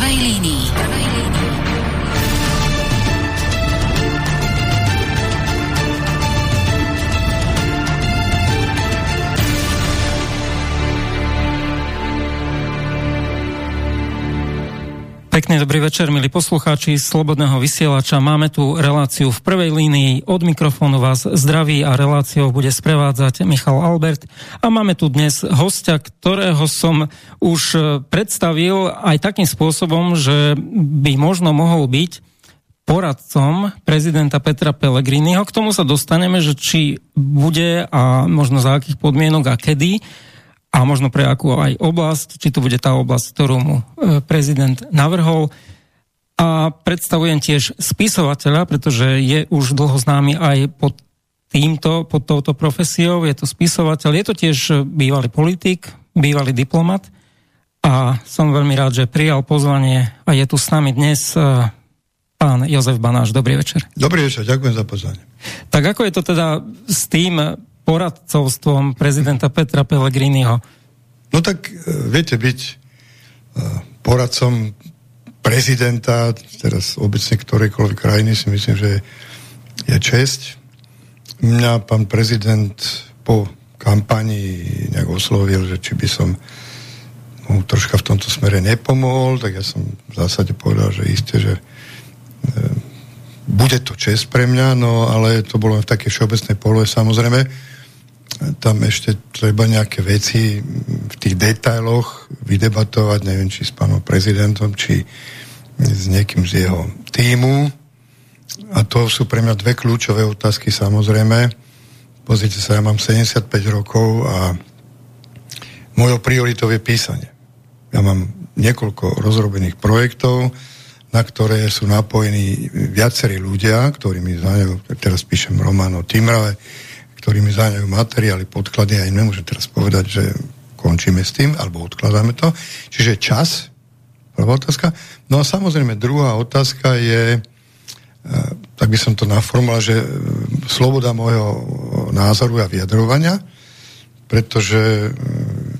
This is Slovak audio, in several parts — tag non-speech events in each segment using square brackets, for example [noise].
prvej Pekný dobrý večer, milí poslucháči Slobodného vysielača. Máme tu reláciu v prvej línii. Od mikrofónu vás zdraví a reláciou bude sprevádzať Michal Albert. A máme tu dnes hostia, ktorého som už predstavil aj takým spôsobom, že by možno mohol byť poradcom prezidenta Petra Pellegriniho. K tomu sa dostaneme, že či bude a možno za akých podmienok a kedy a možno pre akú aj oblasť, či to bude tá oblasť, ktorú mu e, prezident navrhol. A predstavujem tiež spisovateľa, pretože je už dlho známy aj pod týmto, pod touto profesiou. Je to spisovateľ, je to tiež bývalý politik, bývalý diplomat a som veľmi rád, že prijal pozvanie a je tu s nami dnes e, pán Jozef Banáš. Dobrý večer. Dobrý večer, ďakujem za pozvanie. Tak ako je to teda s tým poradcovstvom prezidenta Petra Pellegriniho? No tak e, viete, byť e, poradcom prezidenta, teraz obecne ktorejkoľvek krajiny si myslím, že je česť. Mňa pán prezident po kampani nejak oslovil, že či by som mu troška v tomto smere nepomohol, tak ja som v zásade povedal, že isté, že e, bude to čest pre mňa, no ale to bolo v také všeobecnej polohe samozrejme tam ešte treba nejaké veci v tých detailoch vydebatovať, neviem, či s pánom prezidentom, či s niekým z jeho týmu. A to sú pre mňa dve kľúčové otázky, samozrejme. Pozrite sa, ja mám 75 rokov a mojou prioritou je písanie. Ja mám niekoľko rozrobených projektov, na ktoré sú napojení viacerí ľudia, ktorí mi znajú, teraz píšem román o Timrave, ktorí mi záňajú materiály, podklady, aj nemôžem teraz povedať, že končíme s tým, alebo odkladáme to. Čiže čas, prvá otázka. No a samozrejme druhá otázka je, e, tak by som to naformuloval, že e, sloboda môjho názoru a vyjadrovania, pretože e,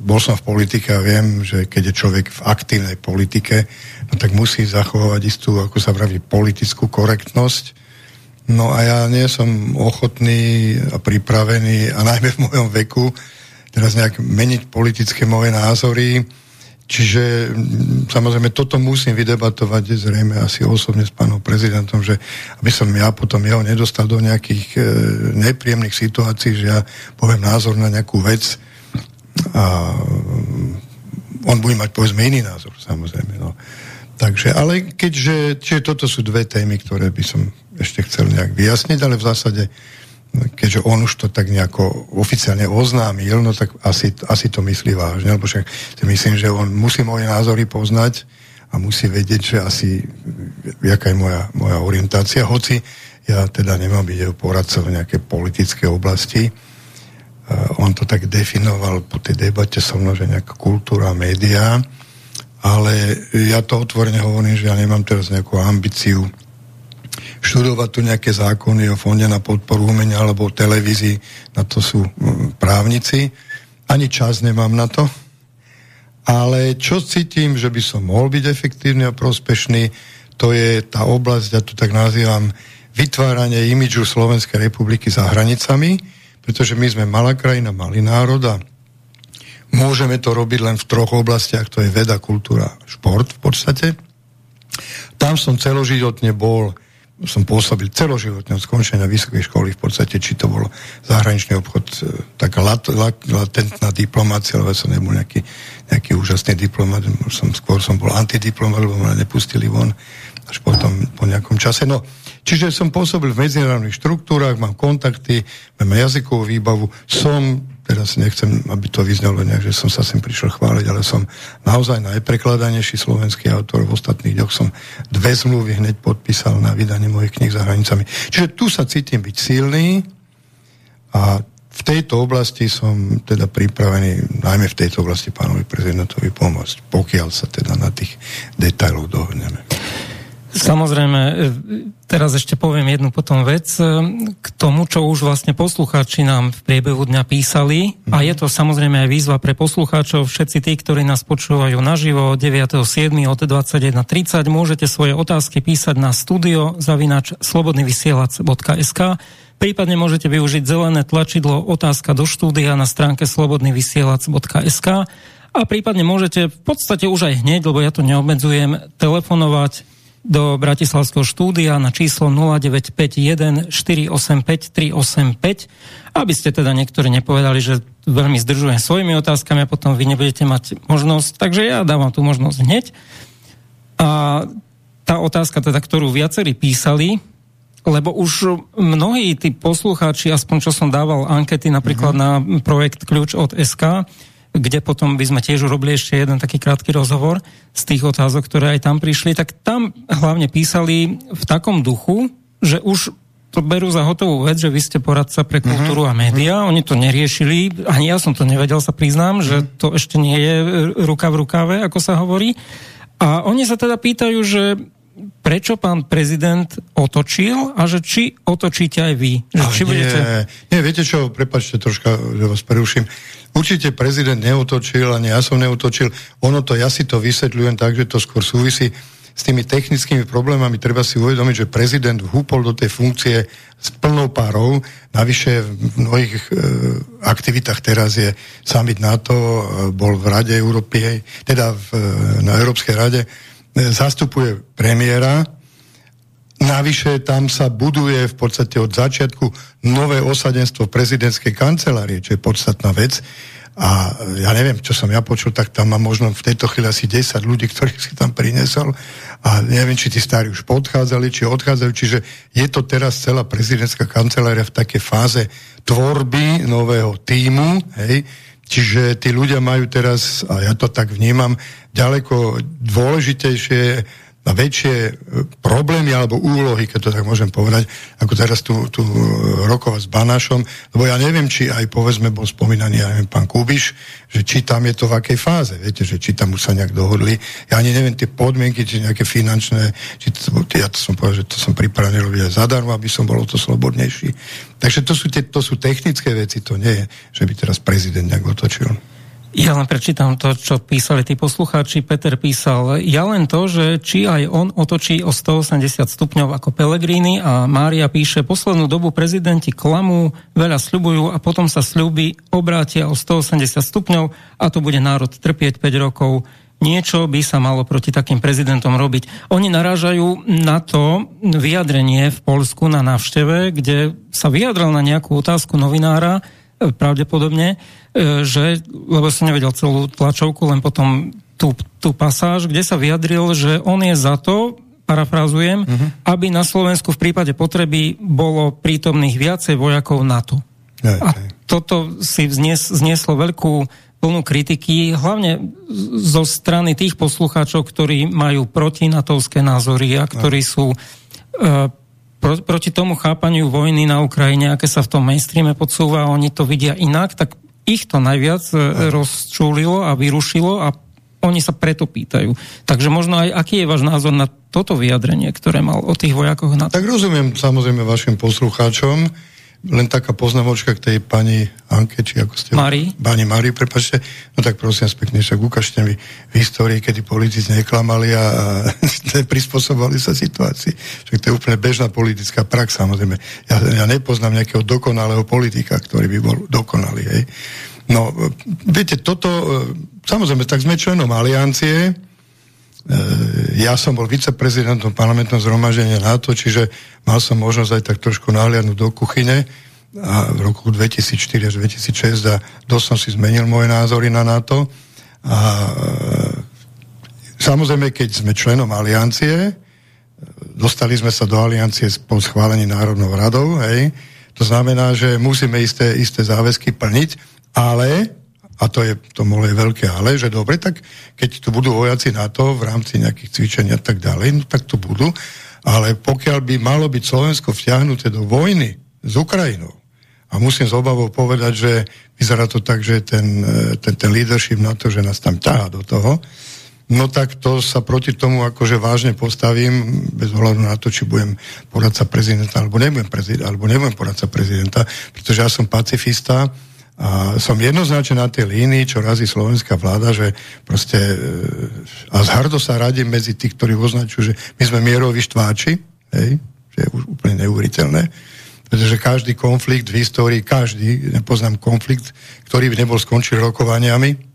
bol som v politike a viem, že keď je človek v aktívnej politike, no tak musí zachovať istú, ako sa praví, politickú korektnosť, No a ja nie som ochotný a pripravený, a najmä v mojom veku, teraz nejak meniť politické moje názory. Čiže mm, samozrejme toto musím vydebatovať zrejme asi osobne s pánom prezidentom, že aby som ja potom jeho nedostal do nejakých e, nepríjemných situácií, že ja poviem názor na nejakú vec a on bude mať povedzme iný názor, samozrejme. No. Takže, ale keďže, čiže toto sú dve témy, ktoré by som ešte chcel nejak vyjasniť, ale v zásade, keďže on už to tak nejako oficiálne oznámil, no tak asi, asi to myslí vážne, lebo však si myslím, že on musí moje názory poznať a musí vedieť, že asi jaká je moja, moja orientácia, hoci ja teda nemám byť jeho poradcov v nejakej politické oblasti. On to tak definoval po tej debate so mnou, že nejaká kultúra, médiá, ale ja to otvorene hovorím, že ja nemám teraz nejakú ambíciu študovať tu nejaké zákony o fonde na podporu umenia alebo o televízii, na to sú mm, právnici. Ani čas nemám na to. Ale čo cítim, že by som mohol byť efektívny a prospešný, to je tá oblasť, ja tu tak nazývam, vytváranie imidžu Slovenskej republiky za hranicami, pretože my sme malá krajina, malý národ a môžeme to robiť len v troch oblastiach, to je veda, kultúra, šport v podstate. Tam som celoživotne bol som pôsobil celoživotne od skončenia vysokej školy v podstate, či to bol zahraničný obchod, e, taká lat, lat, latentná diplomácia, lebo som nebol nejaký, nejaký úžasný diplomat, som, skôr som bol antidiplomat, lebo ma nepustili von až potom po nejakom čase. No, čiže som pôsobil v medzinárodných štruktúrach, mám kontakty, mám jazykovú výbavu, som teraz nechcem, aby to vyznalo nejak, že som sa sem prišiel chváliť, ale som naozaj najprekladanejší slovenský autor. V ostatných dňoch som dve zmluvy hneď podpísal na vydanie mojich knih za hranicami. Čiže tu sa cítim byť silný a v tejto oblasti som teda pripravený, najmä v tejto oblasti pánovi prezidentovi pomôcť, pokiaľ sa teda na tých detailoch dohodneme. Samozrejme, e, teraz ešte poviem jednu potom vec e, k tomu, čo už vlastne poslucháči nám v priebehu dňa písali. Mm-hmm. A mhm. je to samozrejme aj výzva pre poslucháčov. Všetci tí, ktorí nás počúvajú naživo 9.7. od 21.30, môžete svoje otázky písať na studio zavinač slobodnyvysielac.sk Prípadne môžete využiť zelené tlačidlo otázka do štúdia na stránke slobodnyvysielac.sk a prípadne môžete v podstate už aj hneď, lebo ja to neobmedzujem, telefonovať do Bratislavského štúdia na číslo 0951 485 385, aby ste teda niektorí nepovedali, že veľmi zdržujem svojimi otázkami a potom vy nebudete mať možnosť. Takže ja dávam tú možnosť hneď. A tá otázka teda, ktorú viacerí písali, lebo už mnohí tí poslucháči, aspoň čo som dával ankety napríklad mm-hmm. na projekt Kľúč od SK, kde potom by sme tiež urobili ešte jeden taký krátky rozhovor z tých otázok, ktoré aj tam prišli, tak tam hlavne písali v takom duchu, že už to berú za hotovú vec, že vy ste poradca pre kultúru uh-huh. a média. Oni to neriešili, ani ja som to nevedel, sa priznám, že to ešte nie je ruka v rukave, ako sa hovorí. A oni sa teda pýtajú, že prečo pán prezident otočil a že či otočíte aj vy. Že či nie, budete... nie, viete čo, prepačte troška, že vás preruším. Určite prezident neutočil, ani ja som neutočil. Ono to, ja si to vysvetľujem tak, že to skôr súvisí s tými technickými problémami. Treba si uvedomiť, že prezident vhúpol do tej funkcie s plnou párou. Navyše v mnohých e, aktivitách teraz je summit NATO, e, bol v Rade Európy, teda v, e, na Európskej rade, e, zastupuje premiéra, Navyše tam sa buduje v podstate od začiatku nové osadenstvo prezidentskej kancelárie, čo je podstatná vec. A ja neviem, čo som ja počul, tak tam má možno v tejto chvíli asi 10 ľudí, ktorých si tam prinesol. A neviem, či tí starí už podchádzali, či odchádzajú. Čiže je to teraz celá prezidentská kancelária v takej fáze tvorby nového týmu. Hej? Čiže tí ľudia majú teraz, a ja to tak vnímam, ďaleko dôležitejšie na väčšie e, problémy alebo úlohy, keď to tak môžem povedať, ako teraz tu, tu e, rokovať s Banášom, lebo ja neviem, či aj povedzme bol spomínaný aj pán Kubiš, že či tam je to v akej fáze, viete, že či tam už sa nejak dohodli. Ja ani neviem tie podmienky, či nejaké finančné, či to, ja to som povedal, že to som pripravený robiť aj zadarmo, aby som bol o to slobodnejší. Takže to sú, tie, to sú technické veci, to nie je, že by teraz prezident nejak otočil. Ja len prečítam to, čo písali tí poslucháči. Peter písal, ja len to, že či aj on otočí o 180 stupňov ako Pelegrini a Mária píše, poslednú dobu prezidenti klamú, veľa sľubujú a potom sa sľuby obrátia o 180 stupňov a to bude národ trpieť 5 rokov. Niečo by sa malo proti takým prezidentom robiť. Oni narážajú na to vyjadrenie v Polsku na návšteve, kde sa vyjadril na nejakú otázku novinára, pravdepodobne, e, že, lebo som nevedel celú tlačovku, len potom tú, tú pasáž, kde sa vyjadril, že on je za to, parafrazujem, uh-huh. aby na Slovensku v prípade potreby bolo prítomných viacej vojakov NATO. Aj, A toto si vznes, znieslo veľkú plnú kritiky, hlavne zo strany tých poslucháčov, ktorí majú protinatovské názory a ktorí sú uh, pro, proti tomu chápaniu vojny na Ukrajine, aké sa v tom mainstreame podsúva, oni to vidia inak, tak ich to najviac uh, rozčúlilo a vyrušilo a oni sa preto pýtajú. Takže možno aj aký je váš názor na toto vyjadrenie, ktoré mal o tých vojakoch na Tak rozumiem samozrejme vašim poslucháčom. Len taká poznamočka k tej pani Anke, či ako ste... Mari. Pani Mari, prepačte. No tak prosím vás pekne, však ukážte mi v histórii, kedy politici neklamali a, a [laughs] prispôsobovali sa situácii. Však to je úplne bežná politická prax, samozrejme. Ja, ja nepoznám nejakého dokonalého politika, ktorý by bol dokonalý. Hej. No, viete, toto, e, samozrejme, tak sme členom aliancie, E, ja som bol viceprezidentom parlamentného zhromaždenia NATO, čiže mal som možnosť aj tak trošku nahliadnúť do kuchyne. A v roku 2004 až 2006 a dosť som si zmenil moje názory na NATO. A e, samozrejme, keď sme členom aliancie, dostali sme sa do aliancie po schválení Národnou radou, hej, to znamená, že musíme isté, isté záväzky plniť, ale a to je, to je veľké ale, že dobre, tak keď tu budú vojaci na to v rámci nejakých cvičení a tak ďalej, no tak to budú, ale pokiaľ by malo byť Slovensko vťahnuté do vojny s Ukrajinou, a musím s obavou povedať, že vyzerá to tak, že ten, ten, ten leadership na to, že nás tam ťahá do toho, no tak to sa proti tomu akože vážne postavím, bez ohľadu na to, či budem poradca prezidenta, alebo nebudem, prezident, alebo nebudem poradca prezidenta, pretože ja som pacifista a som jednoznačne na tej línii, čo razí slovenská vláda, že proste e, a zhardo sa radím medzi tých, ktorí označujú, že my sme mieroví štváči, hej, že je už úplne neuveriteľné, pretože každý konflikt v histórii, každý, nepoznám konflikt, ktorý by nebol skončil rokovaniami,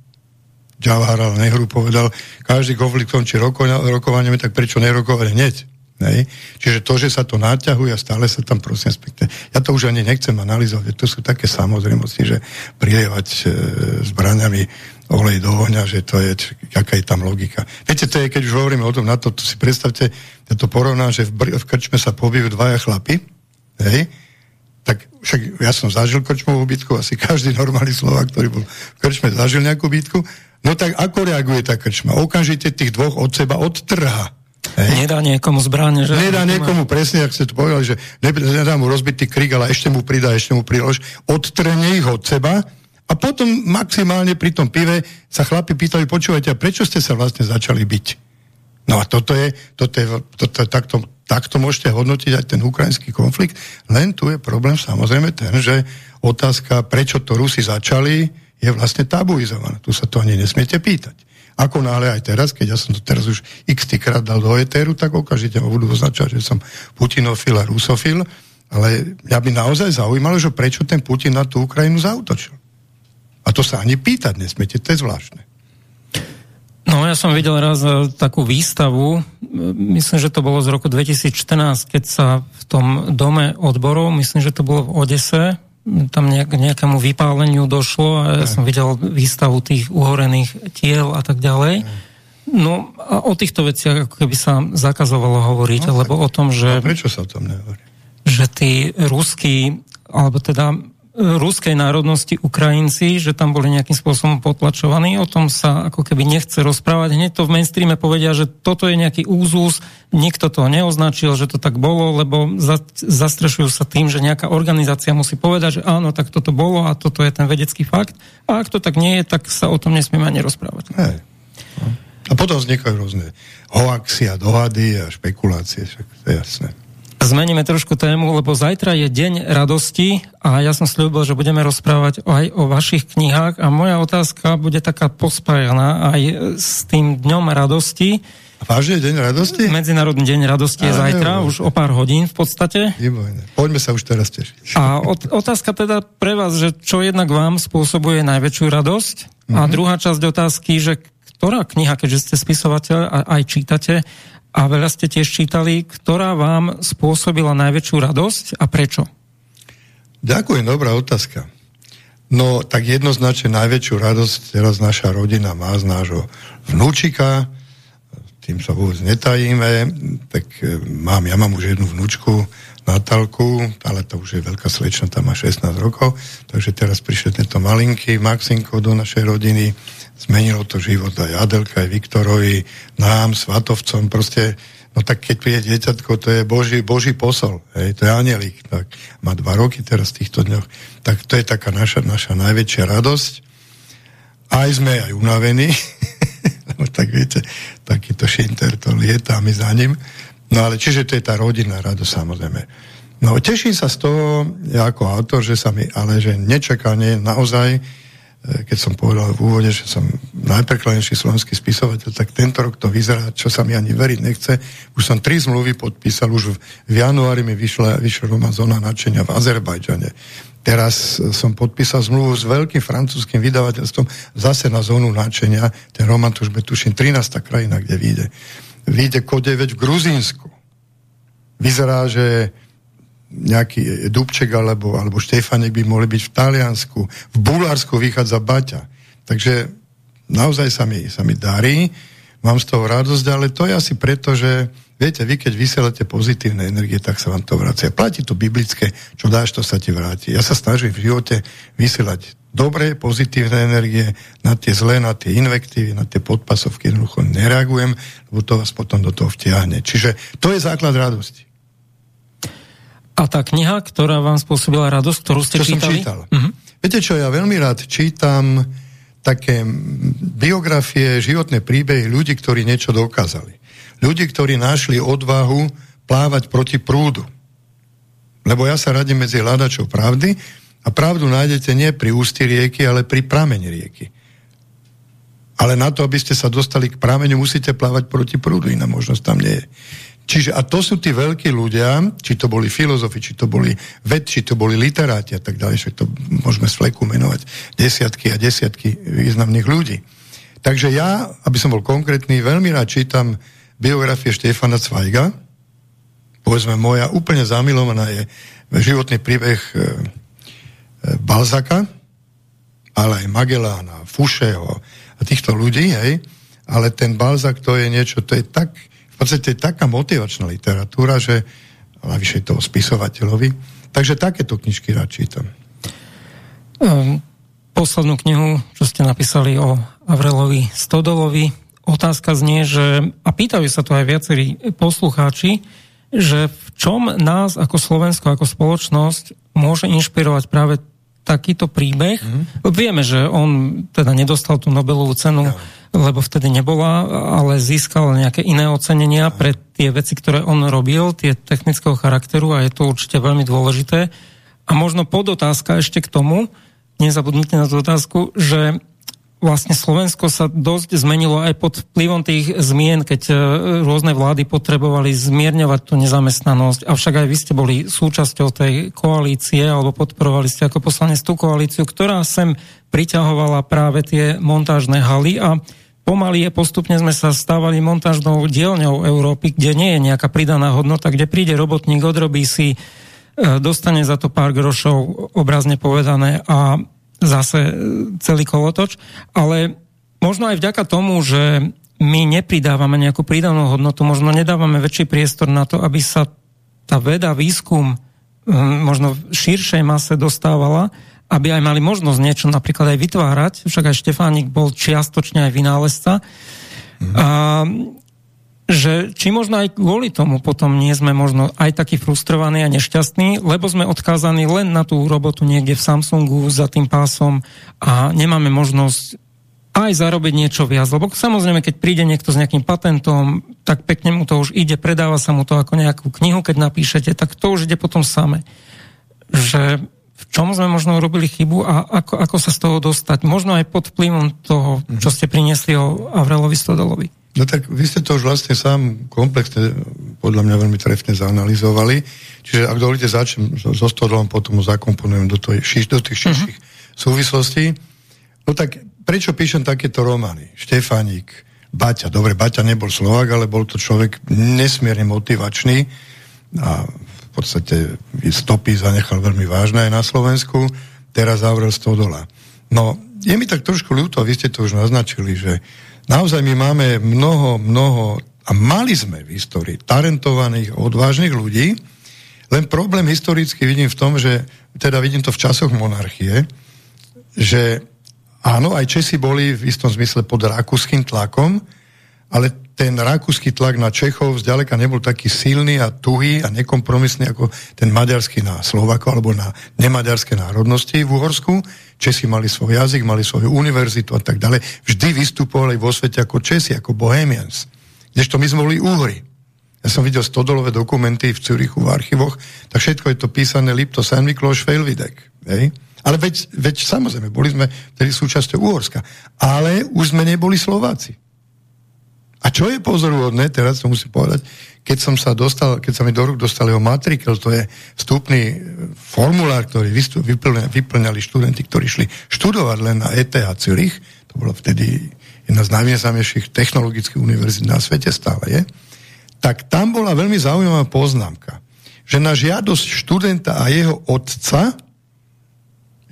Jawaharlal Nehru povedal, každý konflikt končí roko, rokovaniami, tak prečo nerokovať hneď? Nej? Čiže to, že sa to naťahuje a stále sa tam prosím spekte, ja to už ani nechcem analyzovať, to sú také samozrejmosti, že prilievať e, zbraňami olej do ohňa, že to je, aká je tam logika. Viete, to je, keď už hovoríme o tom na to, to si predstavte, ja to porovnám, že v, v krčme sa pobijú dvaja chlapi, hej, tak však ja som zažil krčmovú bitku, asi každý normálny Slovak, ktorý bol v krčme, zažil nejakú bitku No tak ako reaguje tá krčma? Okamžite tých dvoch od seba odtrhá. Hej. Nedá niekomu zbráne, že? Nedá niekomu, presne, ak ste to povedali, že nedá mu rozbitý krik, ale ešte mu pridá, ešte mu prilož, odtrhne ich od seba a potom maximálne pri tom pive sa chlapi pýtali, počúvajte, a prečo ste sa vlastne začali byť? No a toto je, toto je, toto je takto, takto môžete hodnotiť aj ten ukrajinský konflikt, len tu je problém samozrejme ten, že otázka, prečo to Rusi začali, je vlastne tabuizovaná. Tu sa to ani nesmiete pýtať. Ako náhle aj teraz, keď ja som to teraz už x krát dal do etéru, tak okamžite ma budú označať, že som putinofil a rusofil, ale mňa by naozaj zaujímalo, že prečo ten Putin na tú Ukrajinu zautočil. A to sa ani pýtať nesmiete, to je zvláštne. No ja som videl raz e, takú výstavu, e, myslím, že to bolo z roku 2014, keď sa v tom dome odborov, myslím, že to bolo v Odese, tam nejak, nejakému vypáleniu došlo a ja som videl výstavu tých uhorených tiel a tak ďalej. No a o týchto veciach ako keby sa zakazovalo hovoriť, no, alebo o tom, že... A prečo sa o tom nehovorí? Že tí ruskí, alebo teda ruskej národnosti Ukrajinci, že tam boli nejakým spôsobom potlačovaní. O tom sa ako keby nechce rozprávať. Hneď to v mainstreame povedia, že toto je nejaký úzus, nikto to neoznačil, že to tak bolo, lebo zastrešujú sa tým, že nejaká organizácia musí povedať, že áno, tak toto bolo a toto je ten vedecký fakt. A ak to tak nie je, tak sa o tom nesmieme ani rozprávať. Hej. A potom vznikajú rôzne hoaxy a dohady a špekulácie, však to je jasné. Zmeníme trošku tému, lebo zajtra je deň radosti a ja som slúbil, že budeme rozprávať aj o vašich knihách a moja otázka bude taká pospájaná aj s tým dňom radosti. Vážne deň radosti? Medzinárodný deň radosti je zajtra, nebojne. už o pár hodín v podstate. Nebojne. Poďme sa už teraz tešiť. A otázka teda pre vás, že čo jednak vám spôsobuje najväčšiu radosť? Mm-hmm. A mhm. druhá časť otázky, že ktorá kniha, keďže ste spisovateľ a aj čítate, a veľa ste tiež čítali, ktorá vám spôsobila najväčšiu radosť a prečo? Ďakujem, dobrá otázka. No, tak jednoznačne najväčšiu radosť teraz naša rodina má z nášho vnúčika, tým sa vôbec netajíme, tak e, mám, ja mám už jednu vnúčku, Natálku, ale to už je veľká slečna, tam má 16 rokov, takže teraz prišiel tento malinký Maxinko do našej rodiny, zmenilo to život aj Adelka, aj Viktorovi, nám, Svatovcom, proste, no tak keď príde dieťatko, to je Boží, Boží posol, hej, to je anielik, tak má dva roky teraz v týchto dňoch, tak to je taká naša, naša najväčšia radosť. Aj sme aj unavení, [laughs] lebo tak viete, takýto šinter to lieta my za ním. No ale čiže to je tá rodinná radosť samozrejme. No teším sa z toho, ja ako autor, že sa mi, ale že nečakanie naozaj keď som povedal v úvode, že som najprekladnejší slovenský spisovateľ, tak tento rok to vyzerá, čo sa mi ani veriť nechce. Už som tri zmluvy podpísal, už v, januári mi vyšla, vyšla román Zóna načenia v Azerbajdžane. Teraz som podpísal zmluvu s veľkým francúzským vydavateľstvom zase na zónu načenia. Ten román tu už by tuším 13. krajina, kde vyjde. Vyjde Kodeveď v Gruzínsku. Vyzerá, že nejaký Dubček alebo, alebo Štefanek by mohli byť v Taliansku, v Bulharsku vychádza Baťa. Takže naozaj sa mi, sa mi darí, mám z toho radosť, ale to je asi preto, že viete, vy keď vysielate pozitívne energie, tak sa vám to vracia. Platí to biblické, čo dáš, to sa ti vráti. Ja sa snažím v živote vysielať dobré, pozitívne energie, na tie zlé, na tie invektívy, na tie podpasovky jednoducho nereagujem, lebo to vás potom do toho vtiahne. Čiže to je základ radosti. A tá kniha, ktorá vám spôsobila radosť, ktorú ste čo čítali? Som čítal. Uh-huh. Viete čo, ja veľmi rád čítam také biografie, životné príbehy ľudí, ktorí niečo dokázali. Ľudí, ktorí našli odvahu plávať proti prúdu. Lebo ja sa radím medzi hľadačov pravdy a pravdu nájdete nie pri ústi rieky, ale pri prameni rieky. Ale na to, aby ste sa dostali k prameňu, musíte plávať proti prúdu, iná možnosť tam nie je. Čiže a to sú tí veľkí ľudia, či to boli filozofi, či to boli ved, či to boli literáti a tak ďalej, že to môžeme z fleku menovať desiatky a desiatky významných ľudí. Takže ja, aby som bol konkrétny, veľmi rád čítam biografie Štefana Cvajga. Povedzme, moja úplne zamilovaná je životný príbeh e, e, Balzaka, ale aj Magellána, Fušeho a týchto ľudí, hej. Ale ten Balzak to je niečo, to je tak v podstate taká motivačná literatúra, že navyše toho spisovateľovi. Takže takéto knižky rád čítam. Um, poslednú knihu, čo ste napísali o Avrelovi Stodolovi, otázka znie, že, a pýtajú sa to aj viacerí poslucháči, že v čom nás ako Slovensko, ako spoločnosť môže inšpirovať práve takýto príbeh. Mm. Vieme, že on teda nedostal tú Nobelovú cenu, ja. Lebo vtedy nebola, ale získal nejaké iné ocenenia pre tie veci, ktoré on robil, tie technického charakteru a je to určite veľmi dôležité. A možno podotázka ešte k tomu, nezabudnite na tú otázku, že vlastne Slovensko sa dosť zmenilo aj pod vplyvom tých zmien, keď e, rôzne vlády potrebovali zmierňovať tú nezamestnanosť. Avšak aj vy ste boli súčasťou tej koalície, alebo podporovali ste ako poslanec tú koalíciu, ktorá sem priťahovala práve tie montážne haly a pomaly je postupne sme sa stávali montážnou dielňou Európy, kde nie je nejaká pridaná hodnota, kde príde robotník, odrobí si, e, dostane za to pár grošov, obrazne povedané a zase e, celý kolotoč, ale možno aj vďaka tomu, že my nepridávame nejakú pridanú hodnotu, možno nedávame väčší priestor na to, aby sa tá veda, výskum možno v širšej mase dostávala, aby aj mali možnosť niečo napríklad aj vytvárať, však aj Štefánik bol čiastočne aj vynálezca. Mm. A že či možno aj kvôli tomu potom nie sme možno aj takí frustrovaní a nešťastní, lebo sme odkázaní len na tú robotu niekde v Samsungu za tým pásom a nemáme možnosť aj zarobiť niečo viac. Lebo samozrejme, keď príde niekto s nejakým patentom, tak pekne mu to už ide, predáva sa mu to ako nejakú knihu, keď napíšete, tak to už ide potom same. Že v čom sme možno robili chybu a ako, ako sa z toho dostať. Možno aj pod vplyvom toho, čo ste priniesli o Avrelovi Stodolovi. No tak vy ste to už vlastne sám komplexne, podľa mňa veľmi trefne zanalizovali. Čiže ak dovolíte, začnem so Stodolom, potom ho zakomponujem do, toj, do tých širších uh-huh. súvislostí. No tak prečo píšem takéto romány? Štefánik, Baťa. Dobre, Baťa nebol Slovak, ale bol to človek nesmierne motivačný a podstate stopy zanechal veľmi vážne aj na Slovensku. Teraz zavrel Stodola. No, je mi tak trošku ľúto, vy ste to už naznačili, že Naozaj my máme mnoho, mnoho, a mali sme v histórii talentovaných, odvážnych ľudí, len problém historicky vidím v tom, že, teda vidím to v časoch monarchie, že áno, aj Česi boli v istom zmysle pod rakúskym tlakom, ale ten rakúsky tlak na Čechov zďaleka nebol taký silný a tuhý a nekompromisný ako ten maďarský na Slovako alebo na nemaďarské národnosti v Uhorsku. Česi mali svoj jazyk, mali svoju univerzitu a tak ďalej. Vždy vystupovali vo svete ako Česi, ako Bohemians. Kdežto my sme boli Úhry. Ja som videl stodolové dokumenty v Cürichu v archivoch, tak všetko je to písané Lipto, San Mikloš, Fejlvidek. Ale veď, veď samozrejme, boli sme tedy súčasťou Uhorska. Ale už sme neboli Slováci. A čo je pozoruhodné, teraz to musím povedať, keď som sa dostal, keď sa mi do rúk dostal jeho matrikel, to je vstupný e, formulár, ktorý vyplňali, vyplňali študenti, ktorí šli študovať len na ETH Zürich, to bolo vtedy jedna z najvýznamnejších technologických univerzít na svete stále je, tak tam bola veľmi zaujímavá poznámka, že na žiadosť študenta a jeho otca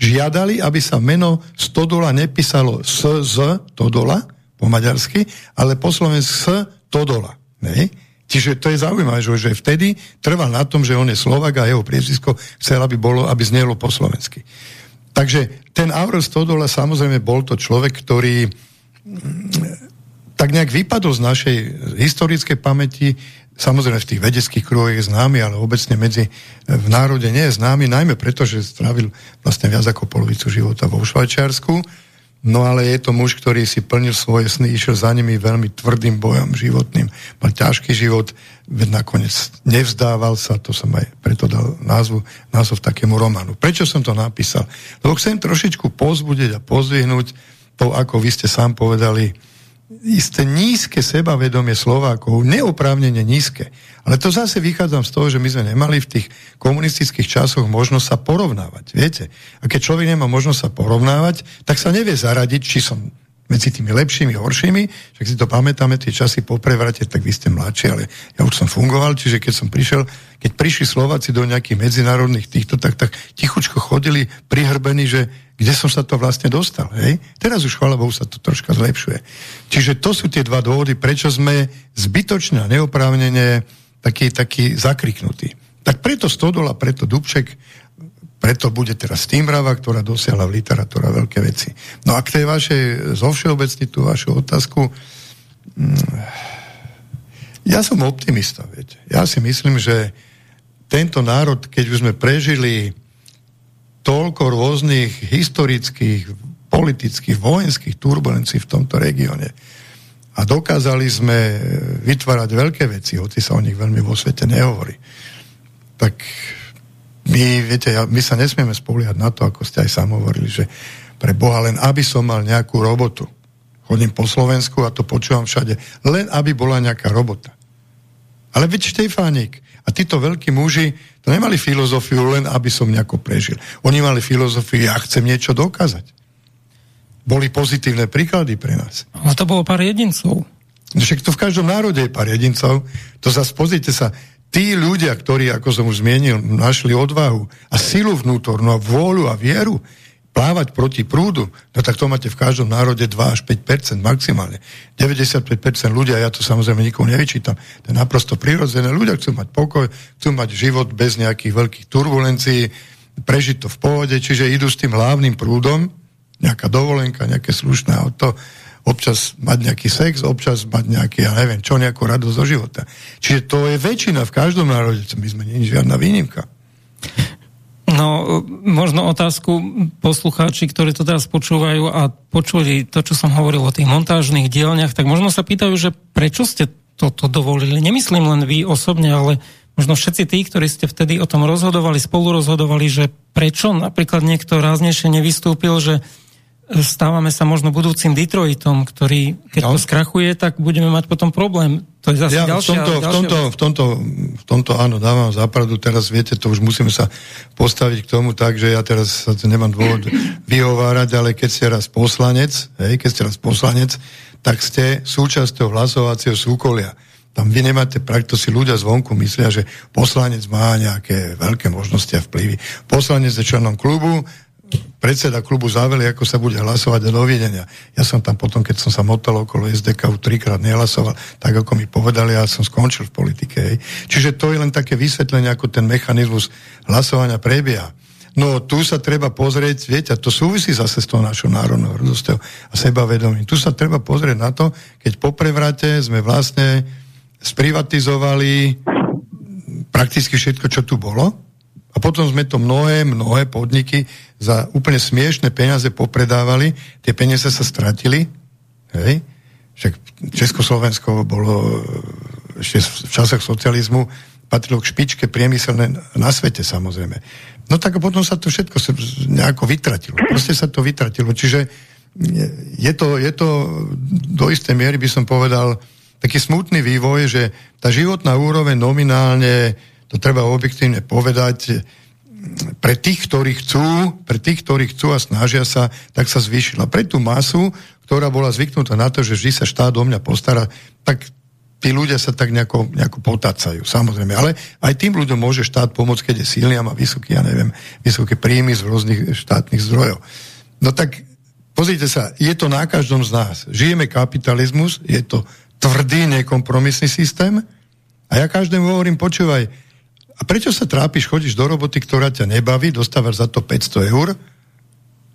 žiadali, aby sa meno Stodola nepísalo s z Todola, po maďarsky, ale po slovensku s Todola. Ne? Čiže to je zaujímavé, že vtedy trval na tom, že on je Slovak a jeho priezvisko chcel, aby, bolo, aby znelo po slovensky. Takže ten Aurel Stodola samozrejme bol to človek, ktorý mm, tak nejak vypadol z našej historickej pamäti, samozrejme v tých vedeckých kruhoch je známy, ale obecne medzi v národe nie je známy, najmä preto, že strávil vlastne viac ako polovicu života vo Švajčiarsku No ale je to muž, ktorý si plnil svoje sny, išiel za nimi veľmi tvrdým bojom životným. Mal ťažký život, veď nakoniec nevzdával sa, to som aj preto dal názvu, názov takému románu. Prečo som to napísal? Lebo chcem trošičku pozbudiť a pozvihnúť to, ako vy ste sám povedali, isté nízke sebavedomie Slovákov, neoprávnene nízke. Ale to zase vychádzam z toho, že my sme nemali v tých komunistických časoch možnosť sa porovnávať. Viete? A keď človek nemá možnosť sa porovnávať, tak sa nevie zaradiť, či som medzi tými lepšími, horšími, však si to pamätáme, tie časy po prevrate, tak vy ste mladší, ale ja už som fungoval, čiže keď som prišiel, keď prišli Slováci do nejakých medzinárodných týchto, tak, tak tichučko chodili prihrbení, že kde som sa to vlastne dostal. Hej? Teraz už, chvála Bohu, sa to troška zlepšuje. Čiže to sú tie dva dôvody, prečo sme zbytočne a neoprávnene taký, taký zakriknutí. Tak preto Stodola, preto Dubček, preto bude teraz Týmrava, ktorá dosiahla v literatúra veľké veci. No a k tej vašej, zo všeobecní tú vašu otázku, mm, ja som optimista, viete. Ja si myslím, že tento národ, keď už sme prežili toľko rôznych historických, politických, vojenských turbulencií v tomto regióne. A dokázali sme vytvárať veľké veci, hoci sa o nich veľmi vo svete nehovorí. Tak my, viete, my sa nesmieme spoliehať na to, ako ste aj sám hovorili, že pre Boha len aby som mal nejakú robotu. Chodím po Slovensku a to počúvam všade. Len aby bola nejaká robota. Ale veď Štefánik a títo veľkí muži to nemali filozofiu len, aby som nejako prežil. Oni mali filozofiu, ja chcem niečo dokázať. Boli pozitívne príklady pre nás. Ale to bolo pár jedincov. No však to v každom národe je pár jedincov. To zase pozrite sa, tí ľudia, ktorí, ako som už zmienil, našli odvahu a silu vnútornú a vôľu a vieru, plávať proti prúdu, no tak to máte v každom národe 2 až 5% maximálne. 95% ľudia, ja to samozrejme nikomu nevyčítam, to je naprosto prirodzené. Ľudia chcú mať pokoj, chcú mať život bez nejakých veľkých turbulencií, prežiť to v pohode, čiže idú s tým hlavným prúdom, nejaká dovolenka, nejaké slušné auto, občas mať nejaký sex, občas mať nejaký, ja neviem, čo, nejakú radosť zo života. Čiže to je väčšina v každom národe, my sme nie žiadna výnimka. No, možno otázku poslucháči, ktorí to teraz počúvajú a počuli to, čo som hovoril o tých montážnych dielniach, tak možno sa pýtajú, že prečo ste toto dovolili. Nemyslím len vy osobne, ale možno všetci tí, ktorí ste vtedy o tom rozhodovali, spolu rozhodovali, že prečo napríklad niekto ráznejšie nevystúpil, že stávame sa možno budúcim Detroitom, ktorý keď no. to skrachuje, tak budeme mať potom problém. To je zase ja, ďalšia, v, tomto, ďalšia v, tomto, v, tomto, v tomto áno, dávam zápradu, teraz viete, to už musíme sa postaviť k tomu tak, že ja teraz nemám dôvod [laughs] vyhovárať, ale keď ste raz poslanec, hej, keď ste raz poslanec, tak ste súčasťou hlasovacieho súkolia. Tam vy nemáte, to si ľudia zvonku myslia, že poslanec má nejaké veľké možnosti a vplyvy. Poslanec je členom klubu, predseda klubu záveli, ako sa bude hlasovať a dovidenia. Ja som tam potom, keď som sa motal okolo SDK trikrát nehlasoval, tak ako mi povedali, ja som skončil v politike. Hej. Čiže to je len také vysvetlenie, ako ten mechanizmus hlasovania prebieha. No tu sa treba pozrieť, viete, a to súvisí zase s tou našou národnou hrdosťou a sebavedomím. Tu sa treba pozrieť na to, keď po prevrate sme vlastne sprivatizovali prakticky všetko, čo tu bolo, a potom sme to mnohé, mnohé podniky za úplne smiešné peniaze popredávali, tie peniaze sa stratili, hej? Však Československo bolo ešte v časoch socializmu patrilo k špičke priemyselné na svete samozrejme. No tak potom sa to všetko nejako vytratilo. Proste sa to vytratilo. Čiže je to, je to do istej miery, by som povedal, taký smutný vývoj, že tá životná úroveň nominálne to treba objektívne povedať, pre tých, ktorí chcú, pre tých, ktorí chcú a snažia sa, tak sa zvýšila. Pre tú masu, ktorá bola zvyknutá na to, že vždy sa štát o mňa postará, tak tí ľudia sa tak nejako, nejako potácajú, samozrejme. Ale aj tým ľuďom môže štát pomôcť, keď je silný a má vysoký, ja neviem, vysoké príjmy z rôznych štátnych zdrojov. No tak pozrite sa, je to na každom z nás. Žijeme kapitalizmus, je to tvrdý, nekompromisný systém a ja každému hovorím, počúvaj, a prečo sa trápiš, chodíš do roboty, ktorá ťa nebaví, dostávaš za to 500 eur?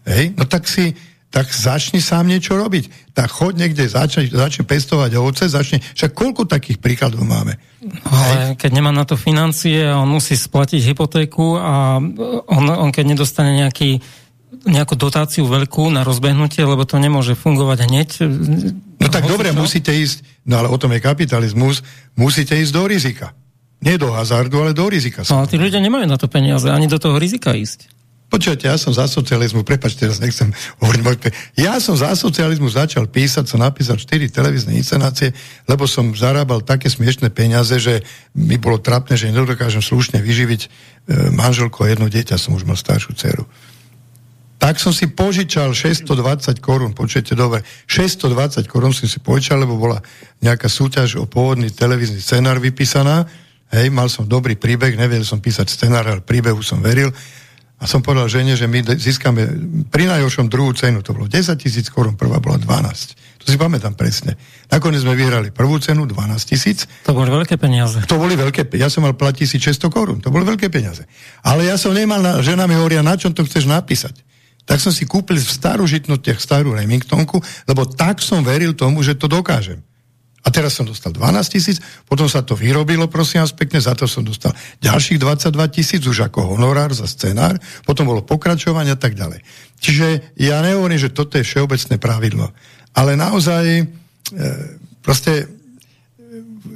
Hej? No tak si, tak začni sám niečo robiť. Tak choď niekde, začni, začni pestovať ovoce, začni, však koľko takých príkladov máme? No, ale keď nemá na to financie on musí splatiť hypotéku a on, on keď nedostane nejaký nejakú dotáciu veľkú na rozbehnutie, lebo to nemôže fungovať hneď. No tak dobre, musíte ísť, no ale o tom je kapitalizmus, musíte ísť do rizika. Nie do hazardu, ale do rizika. No ale tí ľudia nemajú na to peniaze, ani do toho rizika ísť. Počujete, ja som za socializmu, prepačte, teraz nechcem hovoriť môj pe- Ja som za socializmu začal písať, som napísal 4 televízne inscenácie, lebo som zarábal také smiešné peniaze, že mi bolo trapné, že nedokážem slušne vyživiť e, manželku a jedno dieťa, som už mal staršiu dceru. Tak som si požičal 620 korún, počujete dobre, 620 korún som si požičal, lebo bola nejaká súťaž o pôvodný televízny scenár vypísaná, hej, mal som dobrý príbeh, nevedel som písať scenár, ale príbehu som veril a som povedal žene, že my získame pri najhoršom druhú cenu, to bolo 10 tisíc korún, prvá bola 12. To si pamätám presne. Nakoniec sme vyhrali prvú cenu, 12 tisíc. To boli veľké peniaze. To boli veľké, ja som mal platiť 1600 korún, to boli veľké peniaze. Ale ja som nemal, na, žena mi hovoria, na čom to chceš napísať. Tak som si kúpil v starožitnotiach starú Remingtonku, lebo tak som veril tomu, že to dokážem. A teraz som dostal 12 tisíc, potom sa to vyrobilo, prosím vás pekne, za to som dostal ďalších 22 tisíc už ako honorár za scenár, potom bolo pokračovanie a tak ďalej. Čiže ja nehovorím, že toto je všeobecné pravidlo, ale naozaj e, proste e,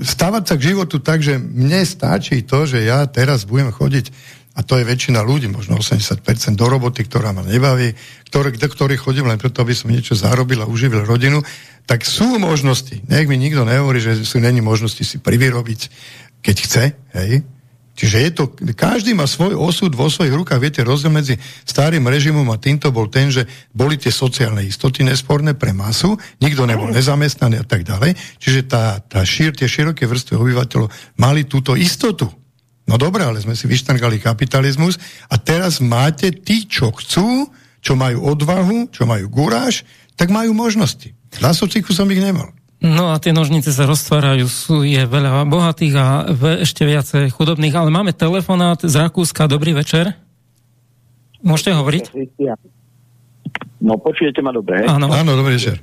stávať sa k životu tak, že mne stačí to, že ja teraz budem chodiť a to je väčšina ľudí, možno 80% do roboty, ktorá ma nebaví, ktorý, do ktorej chodím len preto, aby som niečo zarobil a uživil rodinu, tak sú možnosti. Nech mi nikto nehovorí, že sú není možnosti si privyrobiť, keď chce, hej. Čiže je to, každý má svoj osud vo svojich rukách. Viete, rozdiel medzi starým režimom a týmto bol ten, že boli tie sociálne istoty nesporné pre masu, nikto nebol nezamestnaný a tak ďalej. Čiže tá, tá šír, tie široké vrstvy obyvateľov mali túto istotu. No dobré, ale sme si vyštrngali kapitalizmus a teraz máte tí, čo chcú, čo majú odvahu, čo majú guráž, tak majú možnosti. Na sociku som ich nemal. No a tie nožnice sa roztvárajú, sú, je veľa bohatých a ve, ešte viacej chudobných, ale máme telefonát z Rakúska. Dobrý večer. Môžete hovoriť? No počujete ma dobre, Áno. Áno, dobrý večer.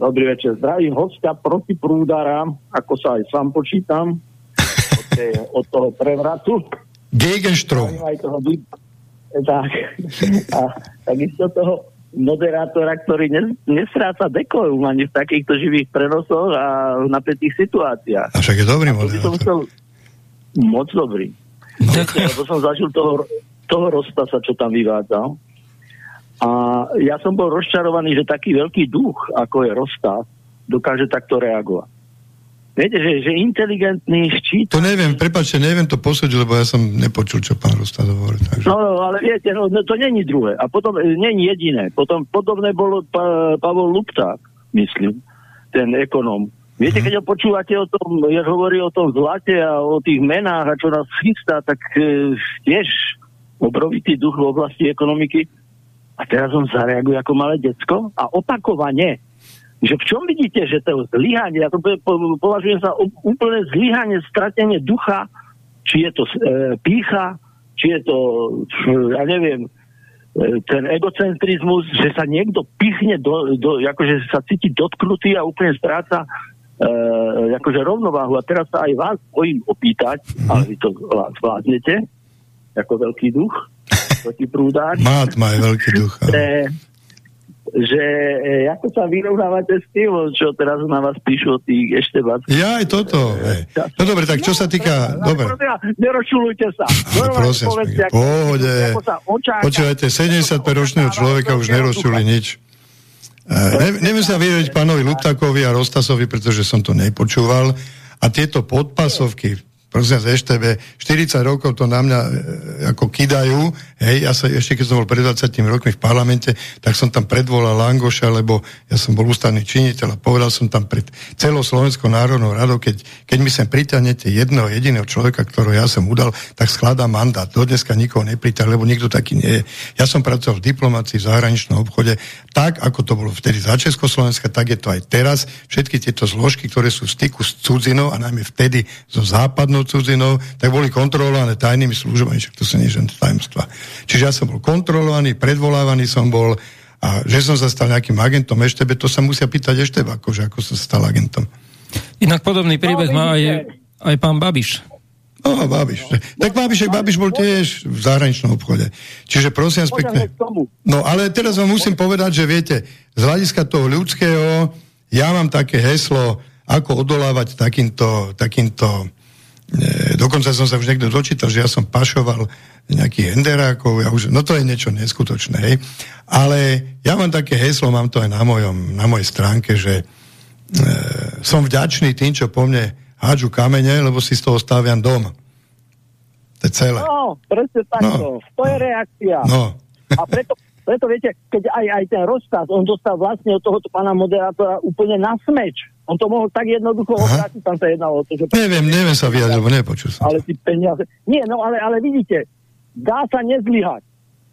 Dobrý večer. Zdravím hostia proti prúdara, ako sa aj sám počítam, od, tej, od toho prevratu. Gegenstrom. tak. A takisto toho moderátora, ktorý nes, nestráca dekorum ani v takýchto živých prenosoch a v napätých situáciách. A však je dobrý moderátor. Som chcel, moc dobrý. Ďakujem. Lebo som zažil toho, toho roztasa, čo tam vyvádzal. A ja som bol rozčarovaný, že taký veľký duch, ako je Rostas, dokáže takto reagovať. Viete, že, že inteligentný štít... To neviem, prepáčte, neviem to posúdiť, lebo ja som nepočul, čo pán Rostad hovorí. Takže... No, no, ale viete, no, no, to není druhé. A potom e, není jediné. Potom podobné bolo pa, Pavol Lupták, myslím, ten ekonóm. Viete, mhm. keď ho počúvate o tom, jak hovorí o tom zlate a o tých menách a čo nás chystá, tak e, tiež obrovitý duch v oblasti ekonomiky. A teraz on zareaguje ako malé decko a opakovane že v čom vidíte, že to zlyhanie, ja to považujem za úplné zlyhanie, stratenie ducha, či je to e, pícha, či je to, ja neviem, e, ten egocentrizmus, že sa niekto pichne, do, do, akože sa cíti dotknutý a úplne stráca e, akože rovnováhu. A teraz sa aj vás bojím opýtať, mm. ale vy to zvládnete, ako veľký duch, [laughs] veľký prúdáč. Mát má aj veľký duch. Ale že e, ako sa vyrovnávate s tým, čo teraz na vás píšu tých ešte vás. Ja aj toto. Hej. No dobre, tak čo sa týka... [laughs] No, dobre. Nerozčulujte sa. No, prosím, povedzte, pohode. Počúvajte, 75-ročného človeka už nerozčuli nič. E, ne, neviem sa vyjadriť pánovi Luptakovi a Rostasovi, pretože som to nepočúval. A tieto podpasovky, prosím z EŠTB, 40 rokov to na mňa e, ako kidajú, hej, ja sa ešte keď som bol pred 20 rokmi v parlamente, tak som tam predvolal Langoša, lebo ja som bol ústavný činiteľ a povedal som tam pred celou Slovenskou národnou radou, keď, keď mi sem priťahnete jedného jediného človeka, ktorého ja som udal, tak skladám mandát. Do dneska nikoho nepriťah, lebo nikto taký nie je. Ja som pracoval v diplomácii, v zahraničnom obchode, tak ako to bolo vtedy za Československa, tak je to aj teraz. Všetky tieto zložky, ktoré sú v styku s cudzinou a najmä vtedy so západnou západnou cudzinou, tak boli kontrolované tajnými službami, však to sú nie tajomstva. Čiže ja som bol kontrolovaný, predvolávaný som bol a že som sa stal nejakým agentom Eštebe, to sa musia pýtať Eštebe, akože ako sa stal agentom. Inak podobný príbeh no, má aj, aj pán Babiš. No, Babiš. Tak Babiš, Babiš bol tiež v zahraničnom obchode. Čiže prosím vás pekne. No ale teraz vám musím povedať, že viete, z hľadiska toho ľudského, ja mám také heslo, ako odolávať takýmto, takýmto dokonca som sa už niekto dočítal, že ja som pašoval nejakých enderákov, ja už, no to je niečo neskutočné, hej. Ale ja mám také heslo, mám to aj na, mojom, na mojej stránke, že e, som vďačný tým, čo po mne hádžu kamene, lebo si z toho staviam dom. To je celé. No, presne takto. No. To je reakcia. No. A preto, preto viete, keď aj, aj ten rozkaz, on dostal vlastne od tohoto pána moderátora úplne na smeč. On to mohol tak jednoducho obrátiť, tam sa jednalo o to, že... Neviem, neviem sa vyjať, lebo nepočul som. Ale si peniaze... Nie, no ale, ale vidíte, dá sa nezlyhať.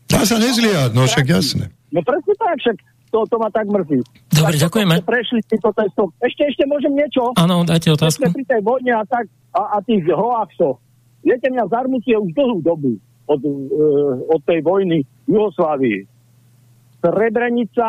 Dá sa nezlyhať, no však jasné. No presne tak, však to, to ma tak mrzí. Dobre, tak ďakujeme. Prešli si to testom. Ešte, ešte môžem niečo? Áno, dajte otázku. Ešte pri tej vojne a tak, a, a tých hoaxoch. Viete, mňa zarmúcie už dlhú dobu od, uh, od tej vojny v Jugoslávii. Srebrenica,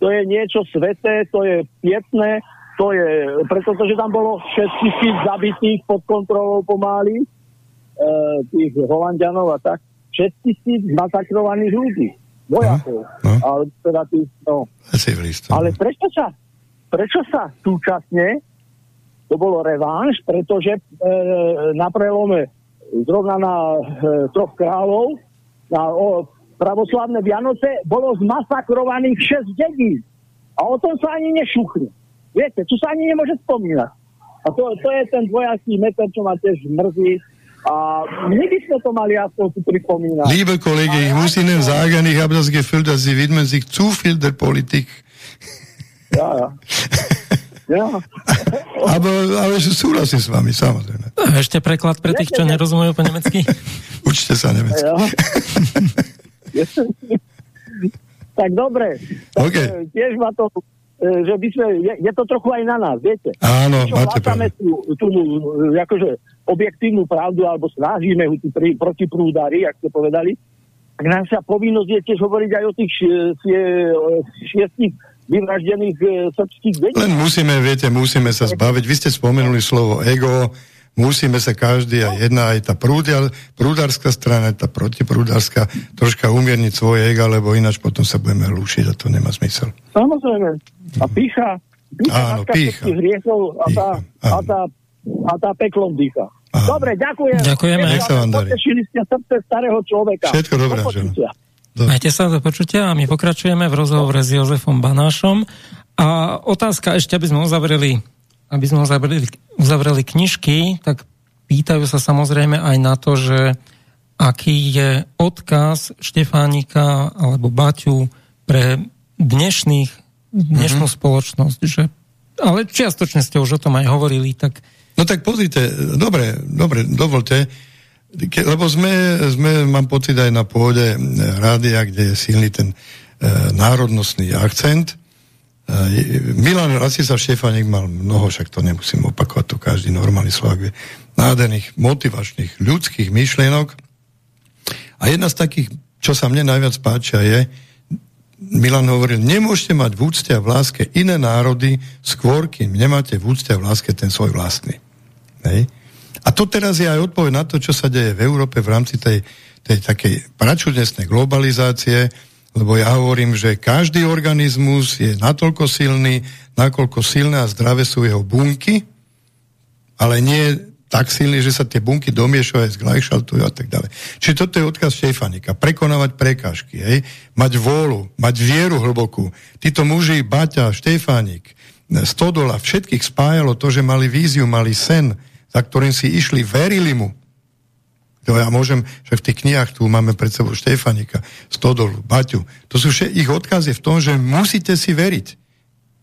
to je niečo sveté, to je pietné, to je, pretože tam bolo 6 tisíc zabitých pod kontrolou pomály, uh, tých Holandianov a tak, 6 tisíc masakrovaných ľudí, vojakov. No, no. Ale teda tých, no. Ale prečo sa, prečo sa súčasne to bolo revanš, pretože e, na prelome zrovna na e, troch kráľov na o, pravoslavné Vianoce bolo zmasakrovaných 6 dedín. A o tom sa ani nešuchli. Viete, tu sa ani nemôže spomínať. A to, to je ten dvojaký meter, čo ma tiež mrzí. A my by sme to mali aspoň si pripomínať. Liebe Kollege, ich muss Ihnen sagen, ich habe das Gefühl, dass Sie widmen sich zu viel der Politik. Ja, ja. [laughs] Ja. ale, ale súhlasím s vami, samozrejme. Ešte preklad pre tých, čo nerozumujú po nemecky. [laughs] Učte sa nemecky. Ja. [laughs] [laughs] tak dobre. Tak, okay. E, tiež ma to e, že by sme, je, je to trochu aj na nás, viete? Áno, Čo máte tú, tú, e, akože objektívnu pravdu, alebo snažíme ho tí protiprúdari, ak ste povedali, tak naša povinnosť je tiež hovoriť aj o tých šiestich vyvraždených e, srbských dedín. Len musíme, viete, musíme sa zbaviť. Vy ste spomenuli slovo ego, musíme sa každý, aj jedna, aj tá prúdia, prúdarská strana, aj tá protiprúdarská, troška umierniť svoje ego, lebo ináč potom sa budeme lúšiť a to nemá zmysel. Samozrejme. A pícha, pícha Áno, pícha. hriechov a tá, a, tá, a tá peklom dýcha. Áno. Dobre, ďakujem. Ďakujeme. Nech sa vám darí. Ste srdce starého človeka. Všetko dobré. Majte sa do počutia a my pokračujeme v rozhovore s Jozefom Banášom. A otázka ešte, aby sme uzavreli, aby sme uzavreli, uzavreli knižky, tak pýtajú sa samozrejme aj na to, že aký je odkaz Štefánika alebo Baťu pre dnešných, dnešnú mm-hmm. spoločnosť. Že, ale čiastočne ste už o tom aj hovorili, tak... No tak pozrite, dobre, dobre, dovolte, ke, lebo sme, sme, mám pocit aj na pôde e, rádia, kde je silný ten e, národnostný akcent. E, Milan Racisa Štefanik mal mnoho, však to nemusím opakovať, to každý normálny Slovak vie, nádherných, motivačných, ľudských myšlienok. A jedna z takých, čo sa mne najviac páčia, je, Milan hovoril, nemôžete mať v úcte a v láske iné národy, skôr kým nemáte v úcte a v láske ten svoj vlastný. Hej? A to teraz je aj odpoveď na to, čo sa deje v Európe v rámci tej, tej takej pračudesnej globalizácie, lebo ja hovorím, že každý organizmus je natoľko silný, nakoľko silné a zdravé sú jeho bunky, ale nie tak silný, že sa tie bunky domiešajú aj zglajšaltujú a tak ďalej. Čiže toto je odkaz Štefanika. Prekonávať prekážky, hej? mať vôľu, mať vieru hlbokú. Títo muži, Baťa, Štefánik, Stodola, všetkých spájalo to, že mali víziu, mali sen, za ktorým si išli, verili mu. To ja môžem, že v tých knihách tu máme pred sebou Štefanika, Stodolu, Baťu. To sú vše ich odkazy v tom, že musíte si veriť.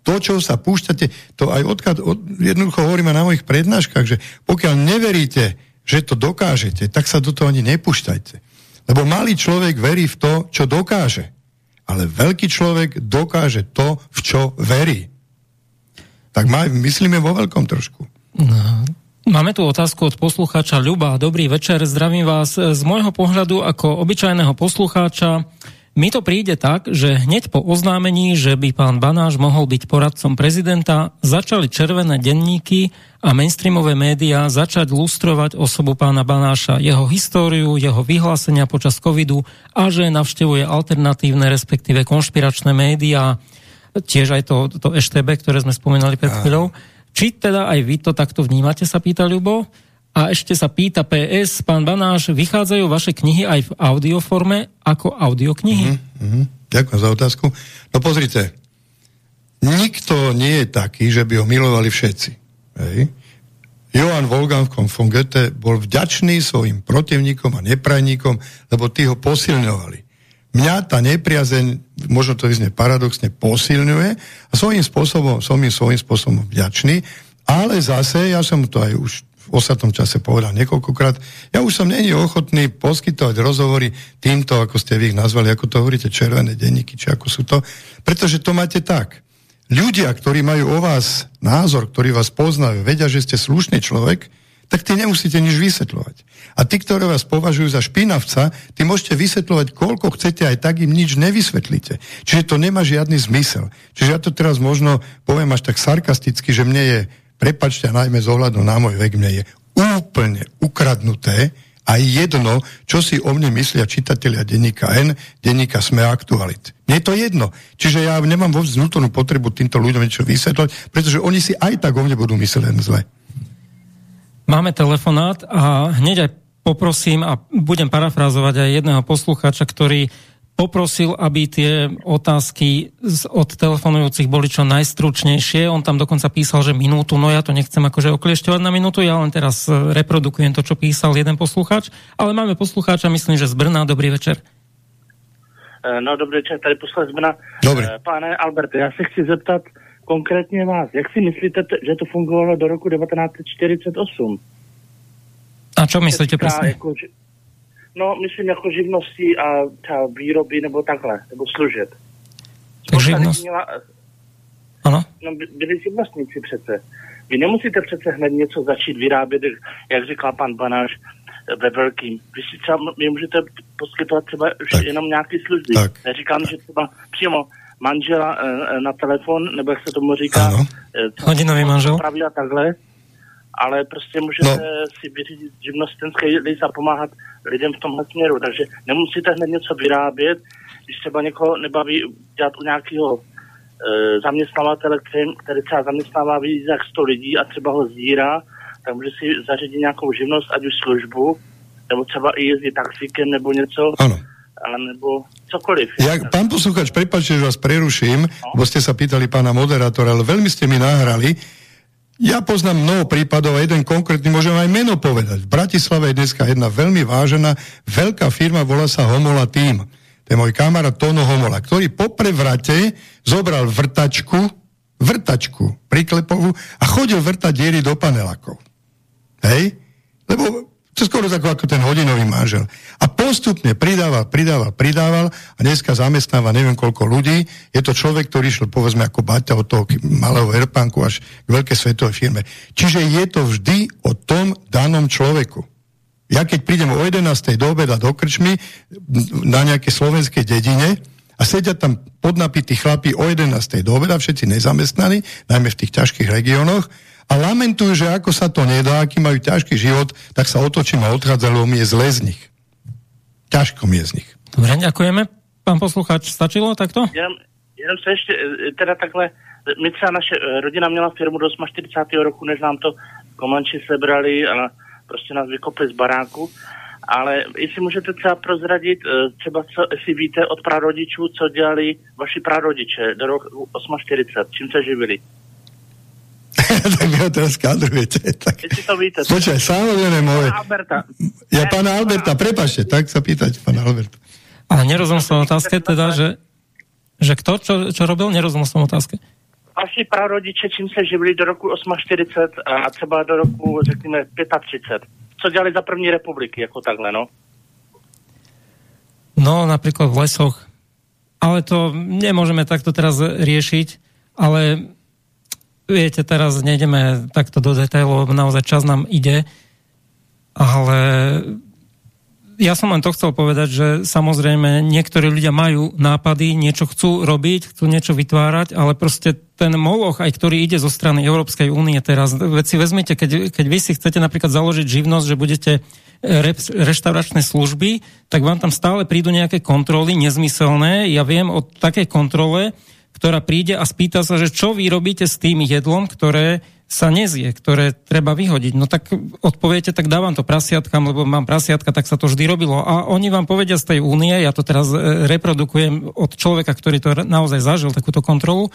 To, čo sa púšťate, to aj odkaz, od, jednoducho hovoríme na mojich prednáškach, že pokiaľ neveríte, že to dokážete, tak sa do toho ani nepúšťajte. Lebo malý človek verí v to, čo dokáže. Ale veľký človek dokáže to, v čo verí. Tak maj, myslíme vo veľkom trošku. No, Máme tu otázku od poslucháča Ľuba. Dobrý večer, zdravím vás. Z môjho pohľadu ako obyčajného poslucháča mi to príde tak, že hneď po oznámení, že by pán Banáš mohol byť poradcom prezidenta, začali červené denníky a mainstreamové médiá začať lustrovať osobu pána Banáša, jeho históriu, jeho vyhlásenia počas covidu a že navštevuje alternatívne, respektíve konšpiračné médiá, tiež aj to, to EŠTB, ktoré sme spomenali pred chvíľou. Či teda aj vy to takto vnímate, sa pýta Ľubo? A ešte sa pýta PS, pán Banáš, vychádzajú vaše knihy aj v audioforme ako audioknihy? Mm-hmm. Ďakujem za otázku. No pozrite, nikto nie je taký, že by ho milovali všetci. Hej. Johann Wolfgang von Goethe bol vďačný svojim protivníkom a neprajníkom, lebo tí ho posilňovali. Mňa tá nepriazeň, možno to vyznie paradoxne, posilňuje a svojím spôsobom, som im svojím spôsobom vďačný, ale zase, ja som to aj už v ostatnom čase povedal niekoľkokrát, ja už som není ochotný poskytovať rozhovory týmto, ako ste vy ich nazvali, ako to hovoríte, červené denníky, či ako sú to, pretože to máte tak. Ľudia, ktorí majú o vás názor, ktorí vás poznajú, vedia, že ste slušný človek, tak ty nemusíte nič vysvetľovať. A tí, ktorí vás považujú za špinavca, ty môžete vysvetľovať, koľko chcete, aj tak im nič nevysvetlíte. Čiže to nemá žiadny zmysel. Čiže ja to teraz možno poviem až tak sarkasticky, že mne je prepačte najmä z ohľadu na môj vek, mne je úplne ukradnuté a jedno, čo si o mne myslia čitatelia denníka N, denníka Sme aktualit. Mne je to jedno. Čiže ja nemám vôbec vnútornú potrebu týmto ľuďom niečo vysvetľovať, pretože oni si aj tak o mne budú myslieť len zle. Máme telefonát a hneď aj poprosím a budem parafrázovať aj jedného poslucháča, ktorý poprosil, aby tie otázky od telefonujúcich boli čo najstručnejšie. On tam dokonca písal, že minútu, no ja to nechcem akože okliešťovať na minútu, ja len teraz e, reprodukujem to, čo písal jeden poslucháč, ale máme poslucháča, myslím, že z Brna. Dobrý večer. E, no dobrý večer, tady poslucháč z Brna. Dobrý. E, pane Alberte, já se chci zeptat konkrétně vás, jak si myslíte, že to fungovalo do roku 1948? A čo myslíte presne? Jako, No, myslím jako živnosti a třeba výroby nebo takhle, nebo služeb. Tak živnost? Měla, ano? No, byli živnostníci přece. Vy nemusíte přece hned něco začít vyrábět, jak říkal pan Banáš, ve velkým. Vy si třeba, my můžete poskytovat třeba tak. jenom nějaké služby. Tak. Neříkám, že třeba přímo manžela e, na telefon, nebo jak se tomu říká, Ano. e, Hodinový manžel. Praví a takhle, ale prostě můžete No. si vyřídit živnostenský list a pomáhat lidem v tomhle směru. Takže nemusíte hned něco vyrábět, když třeba někoho nebaví dělat u nějakého e, zaměstnavatele, který, který třeba zaměstnává víc jak 100 lidí a třeba ho zírá, tak může si zařídit nějakou živnost, ať už službu, nebo třeba i jezdit taxíkem nebo něco, Áno. Ale nebo cokoliv. Ja, pán posluchač, prepáčte, že vás preruším, lebo ste sa pýtali pána moderátora, ale veľmi ste mi nahrali. Ja poznám mnoho prípadov a jeden konkrétny, môžem aj meno povedať. V Bratislave je dneska jedna veľmi vážená, veľká firma, volá sa Homola Team. To je môj kamarát Tono Homola, ktorý po prevrate zobral vrtačku, vrtačku priklepovú a chodil vrtať diery do panelákov. Hej? Lebo to skoro tako ako ten hodinový manžel. A postupne pridával, pridával, pridával a dneska zamestnáva neviem koľko ľudí. Je to človek, ktorý šiel povedzme ako baťa od toho malého erpánku až k veľkej svetovej firme. Čiže je to vždy o tom danom človeku. Ja keď prídem o 11. do obeda do krčmy na nejakej slovenskej dedine a sedia tam podnapití chlapí o 11. do obeda, všetci nezamestnaní, najmä v tých ťažkých regiónoch, a lamentujú, že ako sa to nedá, aký majú ťažký život, tak sa otočím a odchádza, lebo mi je zle z nich. Ťažko mi je z nich. Dobre, ďakujeme. Pán poslucháč, stačilo takto? Jenom, jenom se ještě, e, teda takhle, my třeba naše e, rodina měla firmu do 48. roku, než nám to komanči sebrali a prostě nás vykopli z baráku. Ale jestli můžete třeba prozradit, e, třeba co, jestli víte od prarodičů, co dělali vaši prarodiče do roku 48, čím se živili. [laughs] tak vy ho teraz kadrujete. Tak... Počkaj, samozrejme moje. Pana Alberta. Ja pána Alberta, prepačte, tak sa pýtajte pána Alberta. Ale nerozumel som otázke teda, že, že kto, čo, čo robil, nerozumel som otázke. Vaši prarodiče, čím se živili do roku 48 a třeba do roku, řekněme, 35. Co dělali za první republiky, jako takhle, no? No, napríklad v lesoch. Ale to nemôžeme takto teraz riešiť, ale viete, teraz nejdeme takto do detailov, naozaj čas nám ide, ale ja som len to chcel povedať, že samozrejme niektorí ľudia majú nápady, niečo chcú robiť, chcú niečo vytvárať, ale proste ten moloch, aj ktorý ide zo strany Európskej únie teraz, veď vezmite, keď, keď vy si chcete napríklad založiť živnosť, že budete re, reštauračné služby, tak vám tam stále prídu nejaké kontroly nezmyselné. Ja viem o takej kontrole, ktorá príde a spýta sa, že čo vy robíte s tým jedlom, ktoré sa nezie, ktoré treba vyhodiť. No tak odpoviete, tak dávam to prasiatkam, lebo mám prasiatka, tak sa to vždy robilo. A oni vám povedia z tej únie, ja to teraz e, reprodukujem od človeka, ktorý to naozaj zažil, takúto kontrolu,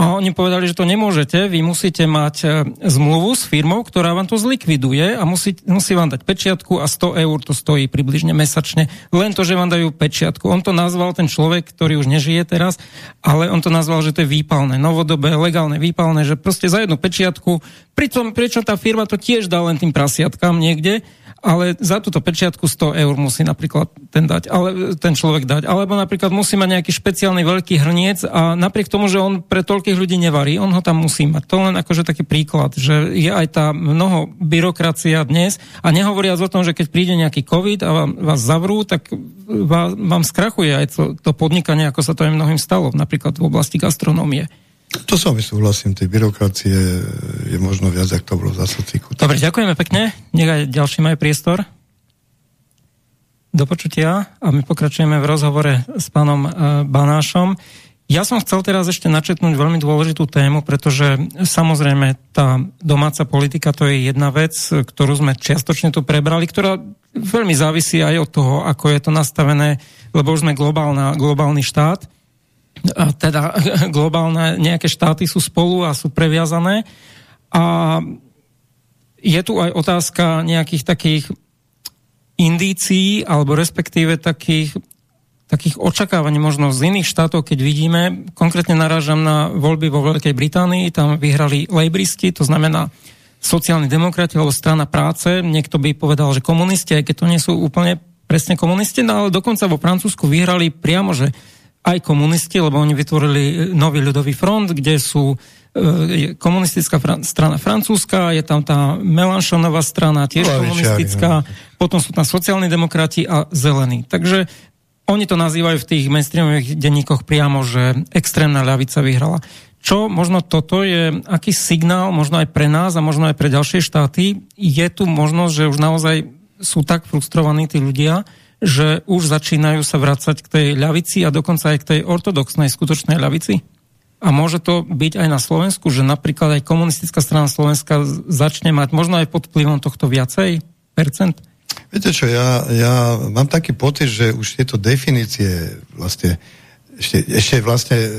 a oni povedali, že to nemôžete, vy musíte mať e, zmluvu s firmou, ktorá vám to zlikviduje a musí, musí vám dať pečiatku a 100 eur to stojí približne mesačne. Len to, že vám dajú pečiatku. On to nazval ten človek, ktorý už nežije teraz, ale on to nazval, že to je výpalné, novodobé, legálne výpalné, že proste za jednu pečiatku, pritom, prečo tá firma to tiež dá len tým prasiatkám niekde, ale za túto pečiatku 100 eur musí napríklad ten dať, ale ten človek dať. Alebo napríklad musí mať nejaký špeciálny veľký hrniec a napriek tomu, že on pre toľkých ľudí nevarí, on ho tam musí mať. To len akože taký príklad, že je aj tá mnoho byrokracia dnes a nehovoriac o tom, že keď príde nejaký COVID a vám, vás zavrú, tak vám, vám skrachuje aj to, to podnikanie, ako sa to aj mnohým stalo, napríklad v oblasti gastronómie. To som súhlasím, tej byrokracie je možno viac, ako to bolo za sociku. Dobre, ďakujeme pekne. Nech aj ďalší majú priestor. Do počutia a my pokračujeme v rozhovore s pánom uh, Banášom. Ja som chcel teraz ešte načetnúť veľmi dôležitú tému, pretože samozrejme tá domáca politika to je jedna vec, ktorú sme čiastočne tu prebrali, ktorá veľmi závisí aj od toho, ako je to nastavené, lebo už sme globálna, globálny štát teda [laughs] globálne nejaké štáty sú spolu a sú previazané. A je tu aj otázka nejakých takých indícií, alebo respektíve takých, takých očakávaní možno z iných štátov, keď vidíme, konkrétne narážam na voľby vo Veľkej Británii, tam vyhrali lejbristi, to znamená sociálni demokrati alebo strana práce, niekto by povedal, že komunisti, aj keď to nie sú úplne presne komunisti, no ale dokonca vo Francúzsku vyhrali priamo, že aj komunisti, lebo oni vytvorili e, nový ľudový front, kde sú e, komunistická fran- strana francúzska, je tam tá Melanchonová strana, tiež Lavičiari, komunistická, no. potom sú tam sociálni demokrati a zelení. Takže oni to nazývajú v tých mainstreamových denníkoch priamo, že extrémna ľavica vyhrala. Čo možno toto je, aký signál, možno aj pre nás a možno aj pre ďalšie štáty, je tu možnosť, že už naozaj sú tak frustrovaní tí ľudia, že už začínajú sa vracať k tej ľavici a dokonca aj k tej ortodoxnej skutočnej ľavici? A môže to byť aj na Slovensku, že napríklad aj komunistická strana Slovenska začne mať možno aj pod vplyvom tohto viacej percent? Viete čo, ja, ja mám taký pocit, že už tieto definície vlastne ešte, ešte vlastne e,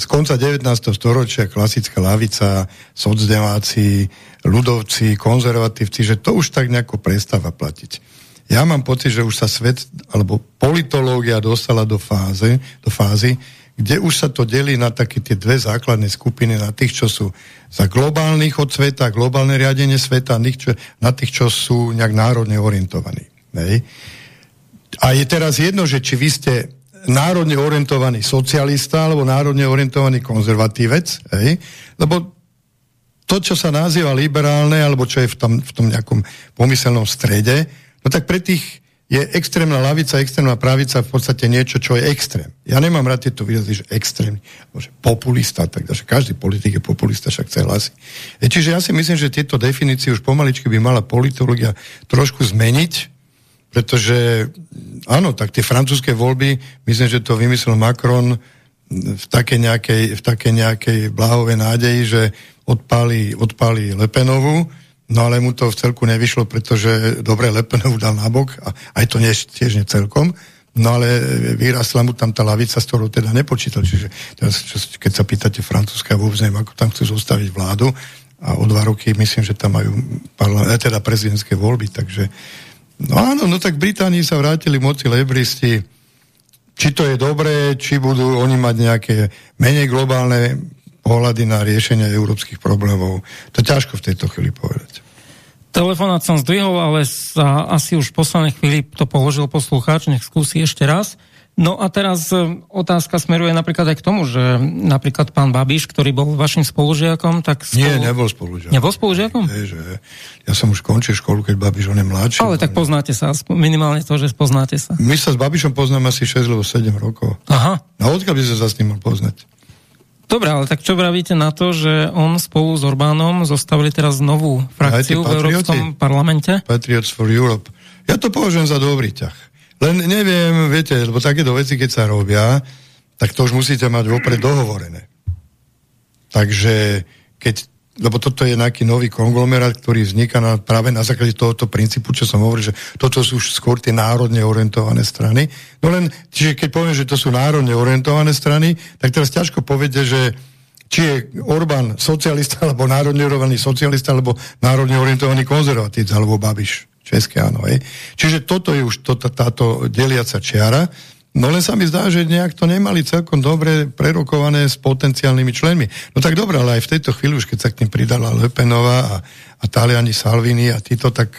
z konca 19. storočia klasická lavica, socdemáci, ľudovci, konzervatívci, že to už tak nejako prestáva platiť. Ja mám pocit, že už sa svet, alebo politológia dostala do, fáze, do fázy, kde už sa to delí na také tie dve základné skupiny, na tých, čo sú za globálnych od sveta, globálne riadenie sveta, na tých, čo sú nejak národne orientovaní. Hej. A je teraz jedno, že či vy ste národne orientovaný socialista alebo národne orientovaný konzervatívec, hej? lebo to, čo sa nazýva liberálne, alebo čo je v tom, v tom nejakom pomyselnom strede, No tak pre tých je extrémna lavica, extrémna pravica v podstate niečo, čo je extrém. Ja nemám rád tieto výrazy, že extrémny, že populista, takže každý politik je populista, však chce hlasy. E, čiže ja si myslím, že tieto definície už pomaličky by mala politológia trošku zmeniť, pretože áno, tak tie francúzske voľby, myslím, že to vymyslel Macron v také nejakej, v také nejakej bláhovej nádeji, že odpálí, odpálí Lepenovu, No ale mu to v celku nevyšlo, pretože dobre Lepenov dal nabok, a aj to nie, tiež nie celkom, no ale vyrastla mu tam tá lavica, s ktorou teda nepočítal. Čiže keď sa pýtate Francúzska, vôbec neviem, ako tam chcú zostaviť vládu a o dva roky myslím, že tam majú eh, teda prezidentské voľby, takže no áno, no tak v Británii sa vrátili moci lebristi, či to je dobré, či budú oni mať nejaké menej globálne pohľady na riešenie európskych problémov. To ťažko v tejto chvíli povedať. Telefonát som zdvihol, ale sa asi už v poslednej chvíli to položil poslucháč, nech skúsi ešte raz. No a teraz e, otázka smeruje napríklad aj k tomu, že napríklad pán Babiš, ktorý bol vašim spolužiakom, tak... Spolu... Nie, nebol spolužiakom. Nebol spolužiakom? Nie, že ja som už končil školu, keď Babiš on je mladší. Ale tak poznáte sa, minimálne to, že poznáte sa. My sa s Babišom poznáme asi 6 alebo 7 rokov. Aha. A odkiaľ by sa sa s ním mal poznať? Dobre, ale tak čo vravíte na to, že on spolu s Orbánom zostavili teraz novú frakciu v Európskom parlamente? Patriots for Europe. Ja to považujem za dobrý ťah. Len neviem, viete, lebo takéto veci, keď sa robia, tak to už musíte mať vopred dohovorené. Takže keď, lebo toto je nejaký nový konglomerát, ktorý vzniká na, práve na základe tohoto princípu, čo som hovoril, že toto sú už skôr tie národne orientované strany. No len, čiže keď poviem, že to sú národne orientované strany, tak teraz ťažko povede, že či je Orbán socialista, [laughs] alebo národne orientovaný socialista, alebo národne orientovaný konzervatívec, alebo Babiš. České áno. Hej. Čiže toto je už to, táto deliaca čiara. No len sa mi zdá, že nejak to nemali celkom dobre prerokované s potenciálnymi členmi. No tak dobre, ale aj v tejto chvíli, už keď sa k tým pridala Lepenová a, a Taliani Salvini a títo, tak,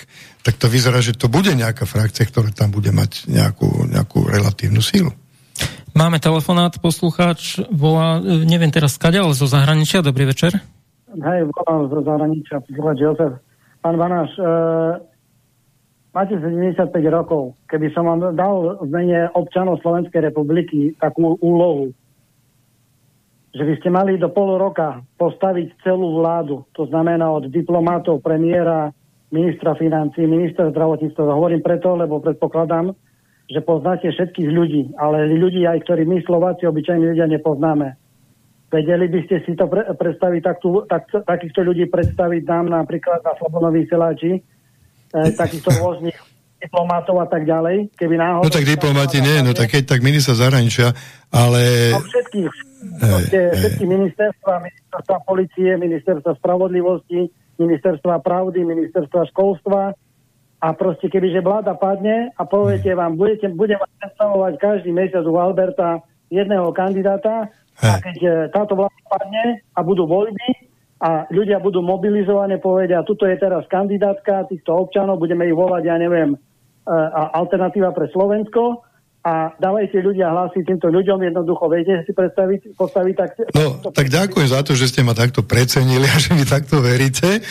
tak to vyzerá, že to bude nejaká frakcia, ktorá tam bude mať nejakú, nejakú relatívnu sílu. Máme telefonát, poslucháč volá, e, neviem teraz skade, ale zo zahraničia. Dobrý večer. Hej, volám zo zahraničia, poslucháč Jozef. Pán Banáš, e, máte 75 rokov. Keby som vám dal v mene občanov Slovenskej republiky takú úlohu, že by ste mali do pol roka postaviť celú vládu, to znamená od diplomátov, premiéra, ministra financí, ministra zdravotníctva. Hovorím preto, lebo predpokladám, že poznáte všetkých ľudí, ale ľudí aj, ktorí my Slováci, obyčajní ľudia nepoznáme. Vedeli by ste si to pre, predstaviť, takto, tak, takýchto ľudí predstaviť nám napríklad na Slobodnoví Seláči, e, takýchto rôznych diplomátov a tak ďalej, keby náhodou... No tak diplomati nie, no tak keď tak minister zahraničia, ale... No všetkých, všetky ministerstva, ministerstva policie, ministerstva spravodlivosti, ministerstva pravdy, ministerstva školstva. A proste kebyže vláda padne a poviete vám, budete, budem predstavovať každý mesiac u Alberta jedného kandidáta a keď e, táto vláda padne a budú voľby, a ľudia budú mobilizované, povedia, tuto je teraz kandidátka týchto občanov, budeme ich volať, ja neviem, alternatíva pre Slovensko a dávajte ľudia hlasy týmto ľuďom, jednoducho viete si predstaviť, postaviť tak... No, tak ďakujem za to, že ste ma takto precenili a že mi takto veríte.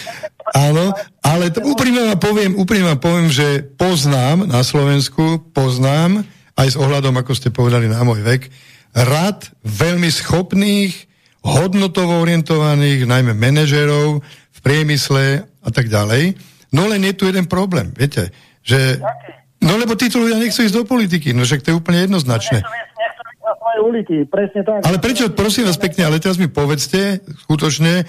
Áno, ale to, úprimne vám poviem, úprimne vám poviem, že poznám na Slovensku, poznám, aj s ohľadom, ako ste povedali na môj vek, rad veľmi schopných, hodnotovo orientovaných, najmä manažerov v priemysle a tak ďalej. No len je tu jeden problém, viete, že... No lebo títo ľudia nechcú ísť do politiky, no však to je úplne jednoznačné. Uliky, presne tak. Ale prečo, prosím vás pekne, ale teraz mi povedzte, skutočne,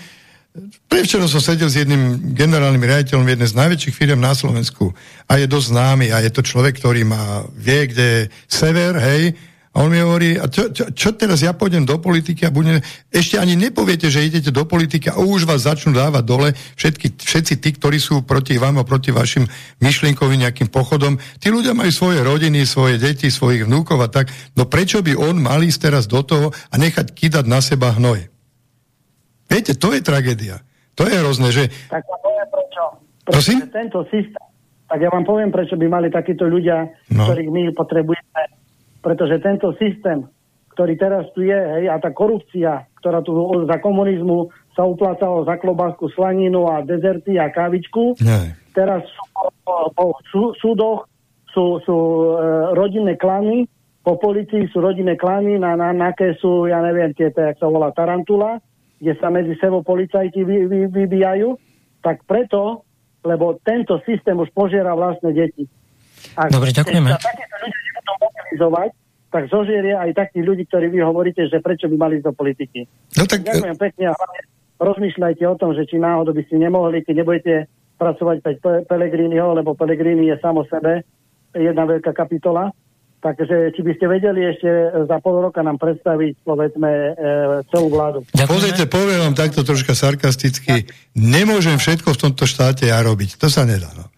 Prevčerom som sedel s jedným generálnym riaditeľom jednej z najväčších firm na Slovensku a je dosť známy a je to človek, ktorý má, vie, kde je sever, hej, a on mi hovorí, a čo, čo, čo teraz ja pôjdem do politiky a budem... Ešte ani nepoviete, že idete do politiky a už vás začnú dávať dole všetky, všetci tí, ktorí sú proti vám a proti vašim myšlienkovým nejakým pochodom. Tí ľudia majú svoje rodiny, svoje deti, svojich vnúkov a tak. No prečo by on mal ísť teraz do toho a nechať kýdať na seba hnoj? Viete, to je tragédia. To je hrozné, že... Tak vám poviem prečo. Prosím? Tento systém, tak ja vám poviem, prečo by mali takíto ľudia, no. ktorých my potrebujeme pretože tento systém, ktorý teraz tu je, hej, a tá korupcia, ktorá tu za komunizmu sa uplácala za klobásku, slaninu a dezerty a kávičku, Nie. teraz sú po, po sú, súdoch sú, sú e, rodinné klany, po policii sú rodinné klany, na, na, na aké sú, ja neviem, tie, jak sa volá Tarantula, kde sa medzi sebou policajti vy, vy, vybijajú, tak preto, lebo tento systém už požiera vlastné deti. Ak Dobre, ďakujeme. Sa takíto ľudia nebudú mobilizovať, tak zožierie aj takých ľudí, ktorí vy hovoríte, že prečo by mali ísť do politiky. No tak... Ďakujem pekne a hlavne rozmýšľajte o tom, že či náhodou by ste nemohli, keď nebudete pracovať pre Pelegriniho, lebo Pelegrini je samo sebe jedna veľká kapitola. Takže či by ste vedeli ešte za pol roka nám predstaviť, povedzme, e, celú vládu. Pozrite, poviem vám takto troška sarkasticky, nemôžem všetko v tomto štáte ja robiť. To sa nedá. No.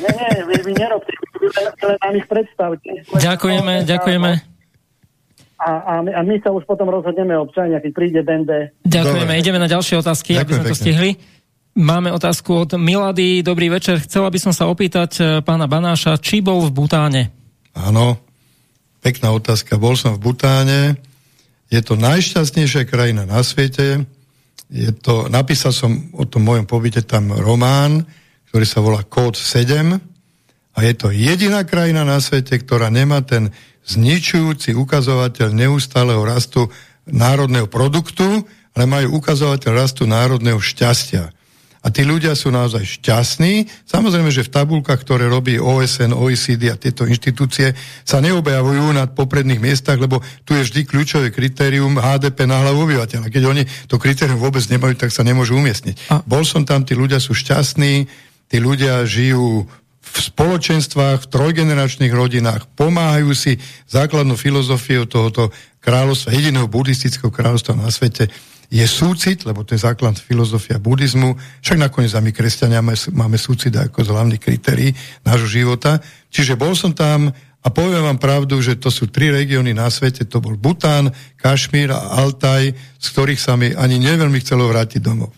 Nie, nie, vy, vy nerobte, vy. Ďakujeme, ďakujeme. A, a, my, a my sa už potom rozhodneme občania, keď príde Bende. Ďakujeme, Dobre. ideme na ďalšie otázky, Ďakujem aby sme to pekne. stihli. Máme otázku od Milady. Dobrý večer. Chcela by som sa opýtať eh, pána Banáša, či bol v Butáne? Áno. pekná otázka. Bol som v Butáne, je to najšťastnejšia krajina na svete, je to, napísal som o tom mojom pobyte tam román, ktorý sa volá Kód 7 a je to jediná krajina na svete, ktorá nemá ten zničujúci ukazovateľ neustáleho rastu národného produktu, ale majú ukazovateľ rastu národného šťastia. A tí ľudia sú naozaj šťastní. Samozrejme, že v tabulkách, ktoré robí OSN, OECD a tieto inštitúcie, sa neobjavujú na popredných miestach, lebo tu je vždy kľúčové kritérium HDP na hlavu obyvateľa. Keď oni to kritérium vôbec nemajú, tak sa nemôžu umiestniť. A... Bol som tam, tí ľudia sú šťastní, tí ľudia žijú v spoločenstvách, v trojgeneračných rodinách, pomáhajú si základnú filozofiou tohoto kráľovstva, jediného buddhistického kráľovstva na svete, je súcit, lebo to je základ filozofia buddhizmu, však nakoniec my kresťania máme súcit ako z hlavných kritérií nášho života. Čiže bol som tam a poviem vám pravdu, že to sú tri regióny na svete, to bol Bután, Kašmír a Altaj, z ktorých sa mi ani neveľmi chcelo vrátiť domov.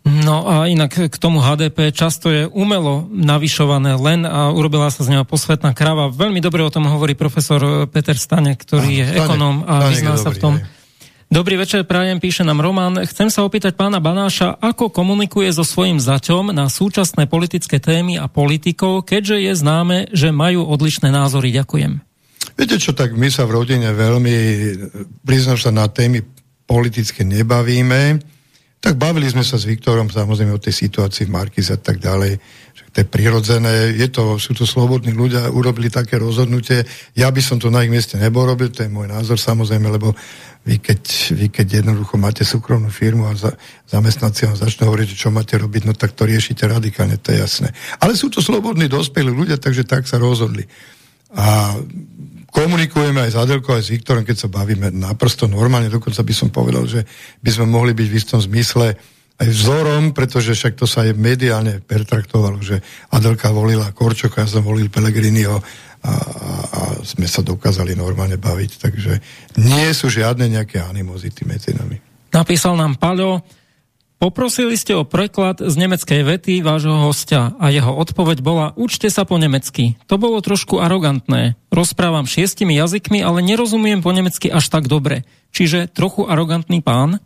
No a inak k tomu HDP často je umelo navyšované len a urobila sa z neho posvetná krava. Veľmi dobre o tom hovorí profesor Peter Stane, ktorý Áno, je ekonóm a vyzná sa v tom. Aj. Dobrý večer, prajem, píše nám Roman. Chcem sa opýtať pána Banáša, ako komunikuje so svojím zaťom na súčasné politické témy a politikov, keďže je známe, že majú odlišné názory. Ďakujem. Viete čo, tak my sa v rodine veľmi, priznám sa, na témy politické nebavíme. Tak bavili sme sa s Viktorom samozrejme o tej situácii v Markize a tak ďalej to je prirodzené, je to, sú to slobodní ľudia, urobili také rozhodnutie. Ja by som to na ich mieste nebol robil, to je môj názor samozrejme, lebo vy keď, vy keď jednoducho máte súkromnú firmu a za, zamestnanci vám začnú hovoriť, čo máte robiť, no tak to riešite radikálne, to je jasné. Ale sú to slobodní, dospelí ľudia, takže tak sa rozhodli. A komunikujeme aj s Adelkou, aj s Viktorom, keď sa bavíme naprosto normálne, dokonca by som povedal, že by sme mohli byť v istom zmysle aj vzorom, pretože však to sa aj mediálne pertraktovalo, že Adelka volila Korčoka, ja som volil Pelegriniho a, a, a sme sa dokázali normálne baviť, takže nie sú žiadne nejaké animozity medzi nami. Napísal nám Paľo, poprosili ste o preklad z nemeckej vety vášho hostia a jeho odpoveď bola učte sa po nemecky. To bolo trošku arogantné. Rozprávam šiestimi jazykmi, ale nerozumiem po nemecky až tak dobre. Čiže trochu arogantný pán?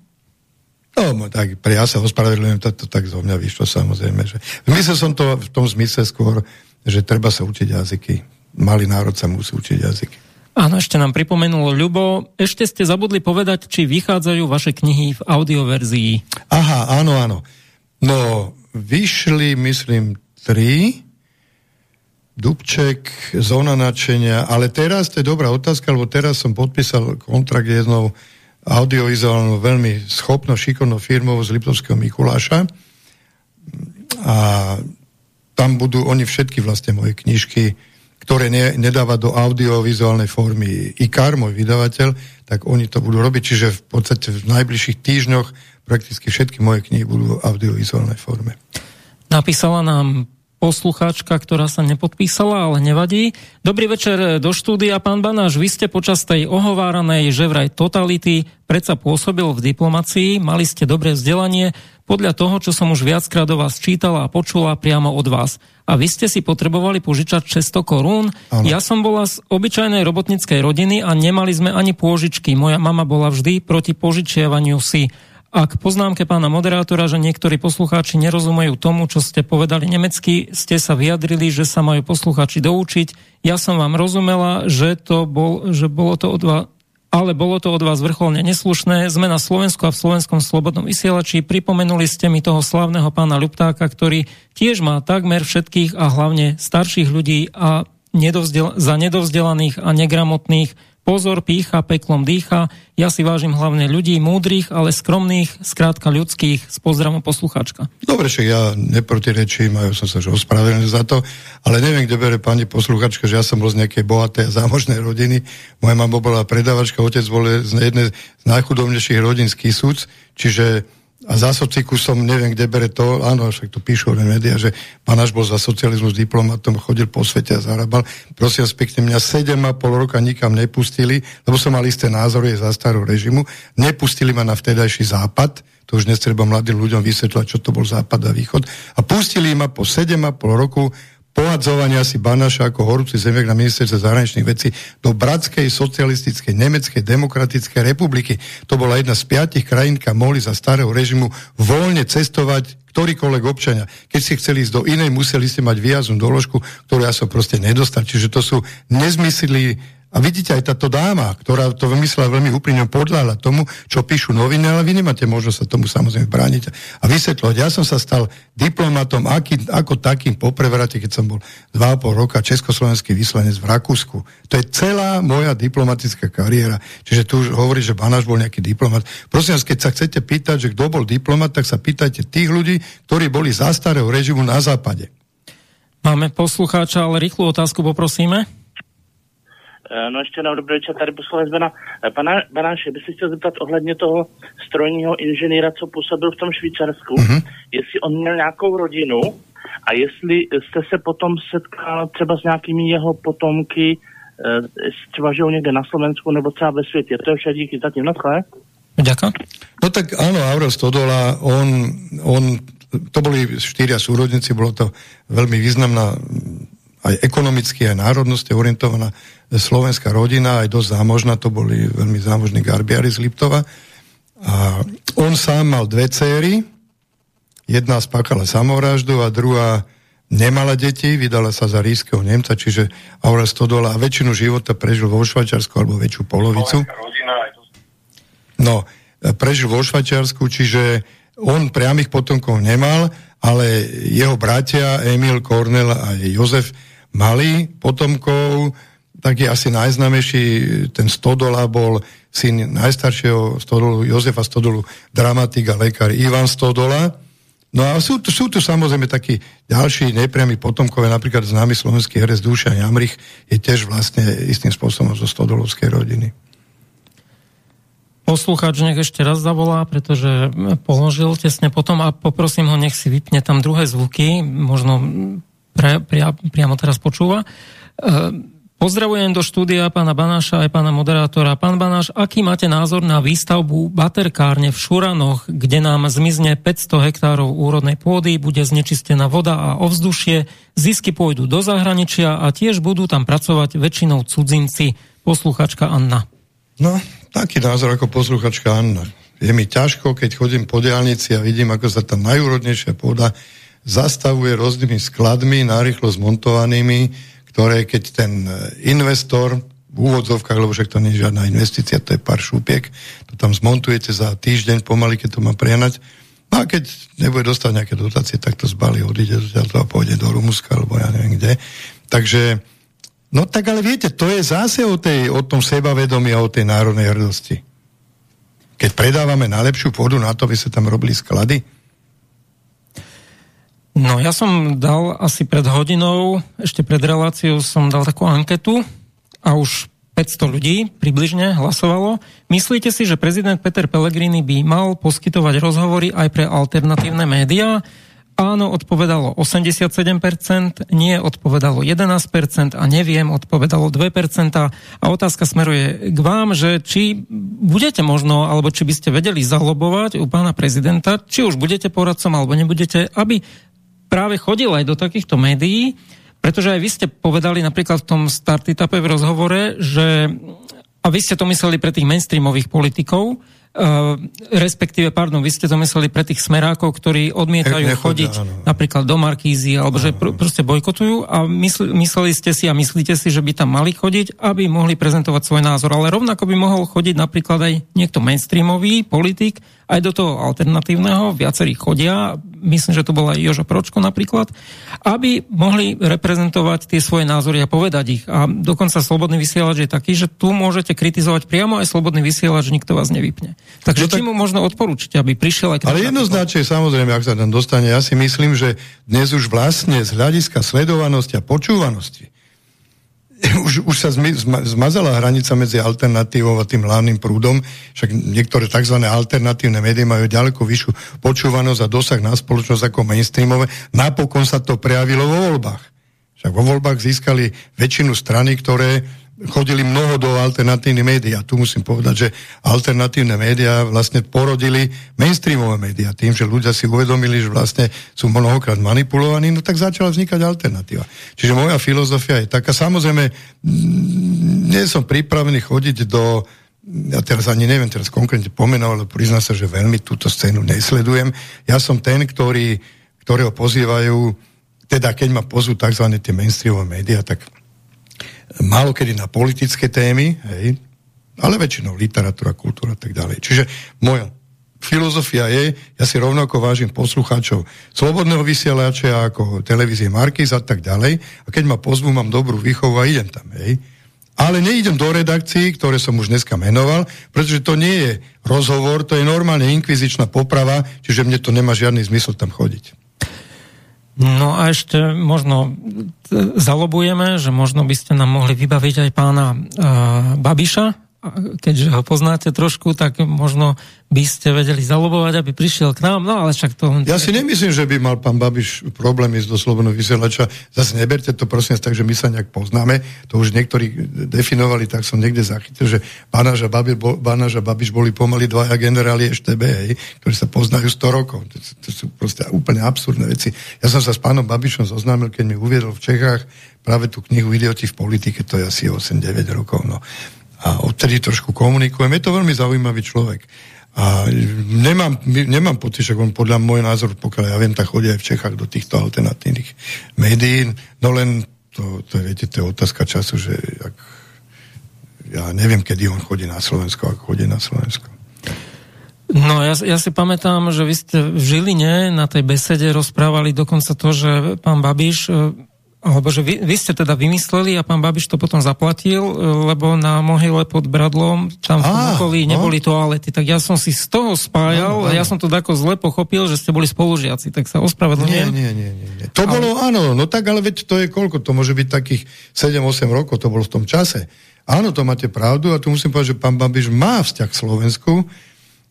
No, tak pre ja sa ospravedlňujem, to, to tak zo mňa vyšlo samozrejme. Že... Myslel som to v tom zmysle skôr, že treba sa učiť jazyky. Malý národ sa musí učiť jazyky. Áno, ešte nám pripomenulo Ľubo. Ešte ste zabudli povedať, či vychádzajú vaše knihy v audioverzii. Aha, áno, áno. No, vyšli, myslím, tri. Dubček, zóna načenia, ale teraz, to je dobrá otázka, lebo teraz som podpísal kontrakt jednou audiovizuálnou veľmi schopnou, šikovnou firmou z Liptovského Mikuláša. A tam budú oni všetky vlastne moje knižky, ktoré ne, nedáva do audiovizuálnej formy IKAR, môj vydavateľ, tak oni to budú robiť, čiže v podstate v najbližších týždňoch prakticky všetky moje knihy budú v audiovizuálnej forme. Napísala nám poslucháčka, ktorá sa nepodpísala, ale nevadí. Dobrý večer do štúdia, pán Banáš. Vy ste počas tej ohováranej že vraj totality predsa pôsobil v diplomácii, mali ste dobré vzdelanie, podľa toho, čo som už viackrát do vás čítala a počula priamo od vás. A vy ste si potrebovali požičať 600 korún. Ano. Ja som bola z obyčajnej robotníckej rodiny a nemali sme ani pôžičky. Moja mama bola vždy proti požičiavaniu si. A k poznámke pána moderátora, že niektorí poslucháči nerozumejú tomu, čo ste povedali nemecky, ste sa vyjadrili, že sa majú poslucháči doučiť. Ja som vám rozumela, že, to bol, že bolo to od vás, ale bolo to od vás vrcholne neslušné. Sme na Slovensku a v Slovenskom slobodnom vysielači. Pripomenuli ste mi toho slavného pána Ľuptáka, ktorý tiež má takmer všetkých a hlavne starších ľudí a nedovzdel- za nedovzdelaných a negramotných Pozor, pícha, peklom dýcha. Ja si vážim hlavne ľudí múdrych, ale skromných, skrátka ľudských. S pozdravom poslucháčka. Dobre, však ja neprotirečím, majú som sa že ospravedlnil za to, ale neviem, kde bere pani posluchačka, že ja som bol z nejakej bohatej a zámožnej rodiny. Moja mama bola predavačka, otec bol z jednej z najchudobnejších rodín z čiže a za sociku som, neviem, kde bere to, áno, však to píšu len médiá, že až bol za socializmus diplomatom, chodil po svete a zarábal. Prosím vás pekne, mňa 7,5 roka nikam nepustili, lebo som mal isté názory za starého režimu. Nepustili ma na vtedajší západ, to už dnes treba mladým ľuďom vysvetľať, čo to bol západ a východ. A pustili ma po 7,5 roku pohadzovania si Banaša ako horúci zemiak na ministerstve zahraničných vecí do bratskej socialistickej Nemeckej demokratickej republiky. To bola jedna z piatich krajín, kam mohli za starého režimu voľne cestovať ktorýkoľvek občania. Keď si chceli ísť do inej, museli ste mať výjaznú doložku, ktorú ja som proste nedostal. Čiže to sú nezmysly a vidíte, aj táto dáma, ktorá to vymyslela veľmi úprimne, podľala tomu, čo píšu noviny, ale vy nemáte možnosť sa tomu samozrejme brániť a vysvetľovať. Ja som sa stal diplomatom aký, ako takým po prevrate, keď som bol 2,5 roka československý vyslanec v Rakúsku. To je celá moja diplomatická kariéra. Čiže tu už hovorí, že Banáš bol nejaký diplomat. Prosím vás, keď sa chcete pýtať, že kto bol diplomat, tak sa pýtajte tých ľudí, ktorí boli za starého režimu na západe. Máme poslucháča, ale rýchlu otázku poprosíme. Eh, no ještě na dobrý večer, tady poslouchej Bena. Eh, pana Banáše, bych si chtěl zeptat ohledně toho strojního inženýra, co působil v tom Švýcarsku, mm-hmm. jestli on měl nějakou rodinu a jestli jste se potom setkal třeba s nějakými jeho potomky, eh, třeba žijou někde na Slovensku nebo třeba ve světě. To je vše díky zatím. Naschle. Ďakujem. No tak áno, Aurel Stodola, on, on, to boli štyria súrodníci, bolo to veľmi významná aj ekonomicky, aj národnosti orientovaná slovenská rodina, aj dosť zámožná, to boli veľmi zámožní garbiari z Liptova. A on sám mal dve céry, jedna spákala samovraždu a druhá nemala deti, vydala sa za rískeho Nemca, čiže Aurel Stodola a väčšinu života prežil vo Švačiarsku alebo väčšiu polovicu. No, prežil vo Švačiarsku, čiže on priamých potomkov nemal, ale jeho bratia Emil, Kornel a Jozef mali potomkov, je asi najznámejší ten Stodola bol syn najstaršieho Stodolu, Jozefa Stodolu, dramatik a lekár Ivan Stodola. No a sú, sú tu samozrejme takí ďalší nepriami potomkové, napríklad známy slovenský herec Duša Jamrich je tiež vlastne istým spôsobom zo Stodolovskej rodiny. Poslucháč nech ešte raz zavolá, pretože položil tesne potom a poprosím ho, nech si vypne tam druhé zvuky, možno pre, pria, priamo teraz počúva. E, pozdravujem do štúdia pána Banáša aj pána moderátora. Pán Banáš, aký máte názor na výstavbu baterkárne v Šuranoch, kde nám zmizne 500 hektárov úrodnej pôdy, bude znečistená voda a ovzdušie, zisky pôjdu do zahraničia a tiež budú tam pracovať väčšinou cudzinci. Posluchačka Anna. No, taký názor ako posluchačka Anna. Je mi ťažko, keď chodím po diálnici a vidím, ako sa tá najúrodnejšia pôda zastavuje rôznymi skladmi, narýchlo zmontovanými, ktoré keď ten e, investor v úvodzovkách, lebo však to nie je žiadna investícia, to je pár šúpiek, to tam zmontujete za týždeň pomaly, keď to má prienať. No a keď nebude dostať nejaké dotácie, tak to zbalí, odíde to a pôjde do Rumuska, alebo ja neviem kde. Takže, no tak ale viete, to je zase o, tej, o tom sebavedomí a o tej národnej hrdosti. Keď predávame najlepšiu pôdu na to, aby sa tam robili sklady, No ja som dal asi pred hodinou, ešte pred reláciou som dal takú anketu a už 500 ľudí približne hlasovalo. Myslíte si, že prezident Peter Pellegrini by mal poskytovať rozhovory aj pre alternatívne médiá? Áno, odpovedalo 87%, nie odpovedalo 11% a neviem, odpovedalo 2%. A otázka smeruje k vám, že či budete možno, alebo či by ste vedeli zalobovať u pána prezidenta, či už budete poradcom, alebo nebudete, aby práve chodil aj do takýchto médií, pretože aj vy ste povedali napríklad v tom Startitape v rozhovore, že a vy ste to mysleli pre tých mainstreamových politikov, Uh, respektíve, pardon, vy ste to mysleli pre tých smerákov, ktorí odmietajú Nechodia, chodiť áno. napríklad do Markízy, alebo áno. že pr- proste bojkotujú a mysl- mysleli ste si a myslíte si, že by tam mali chodiť, aby mohli prezentovať svoj názor. Ale rovnako by mohol chodiť napríklad aj niekto mainstreamový politik, aj do toho alternatívneho, viacerí chodia, myslím, že to bola Joža Pročko napríklad, aby mohli reprezentovať tie svoje názory a povedať ich. A dokonca slobodný vysielač je taký, že tu môžete kritizovať priamo aj slobodný vysielač, nikto vás nevypne. Takže no tak... či mu možno odporúčiť, aby prišiel aj... Ale jednoznačne, samozrejme, ak sa tam dostane, ja si myslím, že dnes už vlastne z hľadiska sledovanosti a počúvanosti už, už sa zmazala hranica medzi alternatívou a tým hlavným prúdom, však niektoré tzv. alternatívne médiá majú ďaleko vyššiu počúvanosť a dosah na spoločnosť ako mainstreamové. Napokon sa to prejavilo vo voľbách. Však vo voľbách získali väčšinu strany, ktoré chodili mnoho do alternatívnych médií. A tu musím povedať, že alternatívne médiá vlastne porodili mainstreamové médiá. Tým, že ľudia si uvedomili, že vlastne sú mnohokrát manipulovaní, no tak začala vznikať alternatíva. Čiže moja filozofia je taká. Samozrejme, nie som pripravený chodiť do ja teraz ani neviem teraz konkrétne pomenovať, ale priznám sa, že veľmi túto scénu nesledujem. Ja som ten, ktorý, ktorého pozývajú, teda keď ma pozvú tzv. tie mainstreamové médiá, tak málo kedy na politické témy, hej, ale väčšinou literatúra, kultúra a tak ďalej. Čiže moja filozofia je, ja si rovnako vážim poslucháčov slobodného vysielača ako televízie Markis a tak ďalej a keď ma pozvú, mám dobrú výchovu a idem tam, hej. Ale neidem do redakcií, ktoré som už dneska menoval, pretože to nie je rozhovor, to je normálne inkvizičná poprava, čiže mne to nemá žiadny zmysel tam chodiť. No a ešte možno zalobujeme, že možno by ste nám mohli vybaviť aj pána uh, Babiša, keďže ho poznáte trošku, tak možno by ste vedeli zalobovať, aby prišiel k nám, no ale však to... Ja si nemyslím, že by mal pán Babiš problém ísť do Slobodného vysielača. Zase neberte to prosím tak, že my sa nejak poznáme. To už niektorí definovali, tak som niekde zachytil, že Banáš a Babiš, Banáš a Babiš boli pomaly dvaja generáli EŠTB, hej, ktorí sa poznajú 100 rokov. To, to sú proste úplne absurdné veci. Ja som sa s pánom Babišom zoznámil, keď mi uviedol v Čechách práve tú knihu Idioti v politike, to je asi 8-9 rokov. No a odtedy trošku komunikujem. Je to veľmi zaujímavý človek. A nemám, nemám pocit, že on podľa môj názor, pokiaľ ja viem, tak chodia aj v Čechách do týchto alternatívnych médií. No len to, to, viete, to je otázka času, že ak, ja neviem, kedy on chodí na Slovensko, ako chodí na Slovensko. No ja, ja si pamätám, že vy ste v Žiline na tej besede rozprávali dokonca to, že pán Babiš alebo že vy, vy ste teda vymysleli a pán Babiš to potom zaplatil, lebo na mohyle pod Bradlom tam v okolí no. neboli toalety. Tak ja som si z toho spájal, a ja som to tako zle pochopil, že ste boli spolužiaci, tak sa ospravedlňujem. Nie, nie, nie, nie, nie. To ale... bolo, áno, no tak ale veď to je koľko, to môže byť takých 7-8 rokov, to bolo v tom čase. Áno, to máte pravdu a tu musím povedať, že pán Babiš má vzťah k Slovensku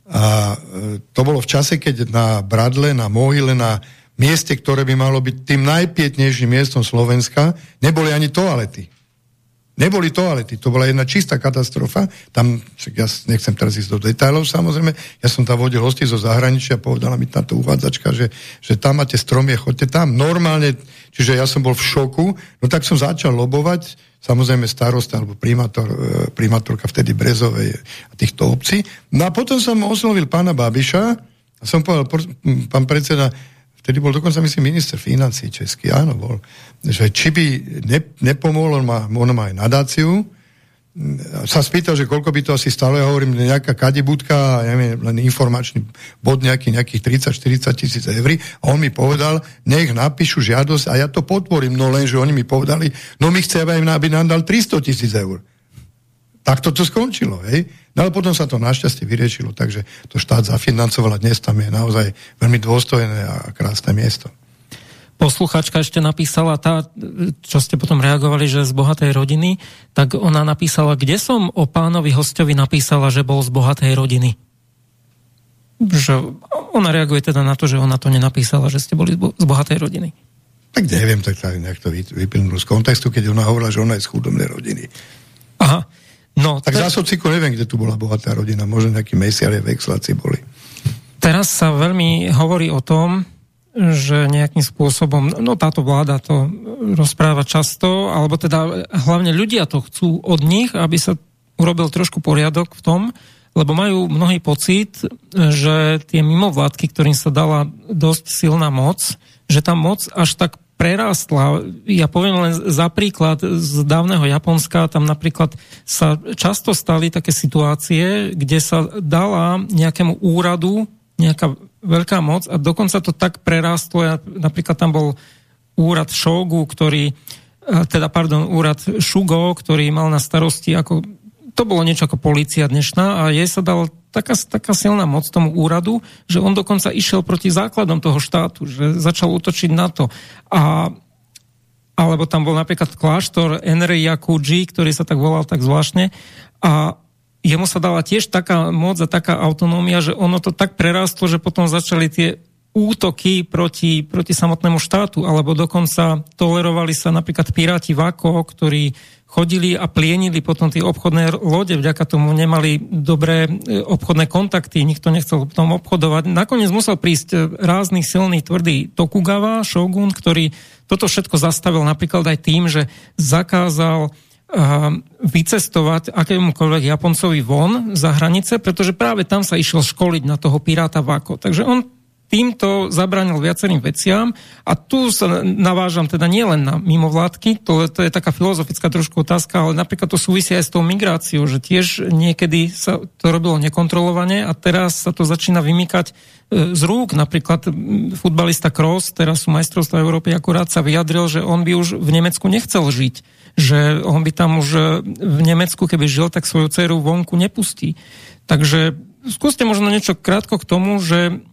a e, to bolo v čase, keď na Bradle, na Mohyle, na mieste, ktoré by malo byť tým najpietnejším miestom Slovenska, neboli ani toalety. Neboli toalety, to bola jedna čistá katastrofa. Tam, ja nechcem teraz ísť do detailov samozrejme, ja som tam vodil hosti zo zahraničia, povedala mi táto uvádzačka, že, že tam máte stromie, choďte tam. Normálne, čiže ja som bol v šoku, no tak som začal lobovať, samozrejme starosta alebo primátor, e, primátorka vtedy Brezovej a týchto obcí. No a potom som oslovil pána Babiša a som povedal, pán predseda, vtedy bol dokonca, myslím, minister financí český, áno, bol, že či by ne, nepomohol, on má, on má aj nadáciu, sa spýtal, že koľko by to asi stalo, ja hovorím, nejaká kadibudka, neviem, len informačný bod nejaký, nejakých 30-40 tisíc eur a on mi povedal, nech napíšu žiadosť a ja to potvorím, no len, že oni mi povedali, no my chceme, aby nám dal 300 tisíc eur. Tak to skončilo, hej. No ale potom sa to našťastie vyriešilo, takže to štát zafinancoval a dnes tam je naozaj veľmi dôstojné a krásne miesto. Posluchačka ešte napísala, tá, čo ste potom reagovali, že z bohatej rodiny, tak ona napísala, kde som o pánovi hostovi napísala, že bol z bohatej rodiny. Že ona reaguje teda na to, že ona to nenapísala, že ste boli z bohatej rodiny. Tak neviem, tak nejak to vyplnul z kontextu, keď ona hovorila, že ona je z chudobnej rodiny. Aha. No, tak te... za sociku neviem, kde tu bola bohatá rodina. Možno nejakí mesiare vexláci boli. Teraz sa veľmi hovorí o tom, že nejakým spôsobom, no táto vláda to rozpráva často, alebo teda hlavne ľudia to chcú od nich, aby sa urobil trošku poriadok v tom, lebo majú mnohý pocit, že tie mimovládky, ktorým sa dala dosť silná moc, že tá moc až tak prerástla. Ja poviem len za príklad z dávneho Japonska, tam napríklad sa často stali také situácie, kde sa dala nejakému úradu nejaká veľká moc a dokonca to tak prerástlo, ja, napríklad tam bol úrad Shogu, ktorý, e, teda pardon, úrad Shugo, ktorý mal na starosti ako to bolo niečo ako policia dnešná a jej sa dal taká, taká silná moc tomu úradu, že on dokonca išiel proti základom toho štátu, že začal útočiť na to. A alebo tam bol napríklad kláštor Enri Yakuji, ktorý sa tak volal tak zvláštne a jemu sa dala tiež taká moc a taká autonómia, že ono to tak prerastlo, že potom začali tie útoky proti, proti samotnému štátu, alebo dokonca tolerovali sa napríklad piráti Vako, ktorí chodili a plienili potom tie obchodné lode, vďaka tomu nemali dobré e, obchodné kontakty, nikto nechcel potom obchodovať. Nakoniec musel prísť e, rázny silný, tvrdý Tokugawa, shogun, ktorý toto všetko zastavil napríklad aj tým, že zakázal vycestovať akémukoľvek Japoncovi von za hranice, pretože práve tam sa išiel školiť na toho piráta Vako. Takže on týmto zabranil viacerým veciam a tu sa navážam teda nielen na mimovládky, to, to je taká filozofická trošku otázka, ale napríklad to súvisí aj s tou migráciou, že tiež niekedy sa to robilo nekontrolovane a teraz sa to začína vymýkať e, z rúk. Napríklad futbalista Kroos, teraz sú majstrovstva Európy, akurát sa vyjadril, že on by už v Nemecku nechcel žiť, že on by tam už e, v Nemecku, keby žil, tak svoju dceru vonku nepustí. Takže skúste možno niečo krátko k tomu, že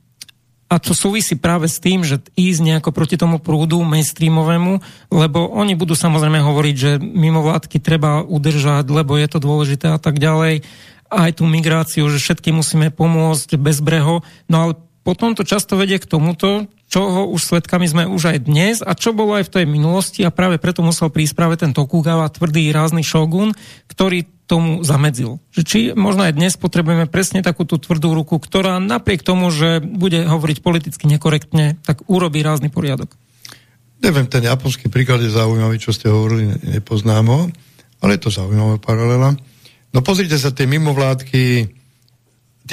a to súvisí práve s tým, že ísť nejako proti tomu prúdu mainstreamovému, lebo oni budú samozrejme hovoriť, že mimovládky treba udržať, lebo je to dôležité a tak ďalej. Aj tú migráciu, že všetky musíme pomôcť bezbreho. No ale potom to často vedie k tomuto, čoho už svetkami sme už aj dnes a čo bolo aj v tej minulosti a práve preto musel prísť práve ten Tokugawa, tvrdý rázny šogun, ktorý tomu zamedzil. Že či možno aj dnes potrebujeme presne takú tú tvrdú ruku, ktorá napriek tomu, že bude hovoriť politicky nekorektne, tak urobí rázny poriadok. Neviem, ten japonský príklad je zaujímavý, čo ste hovorili, nepoznám ho, ale je to zaujímavá paralela. No pozrite sa, tie mimovládky,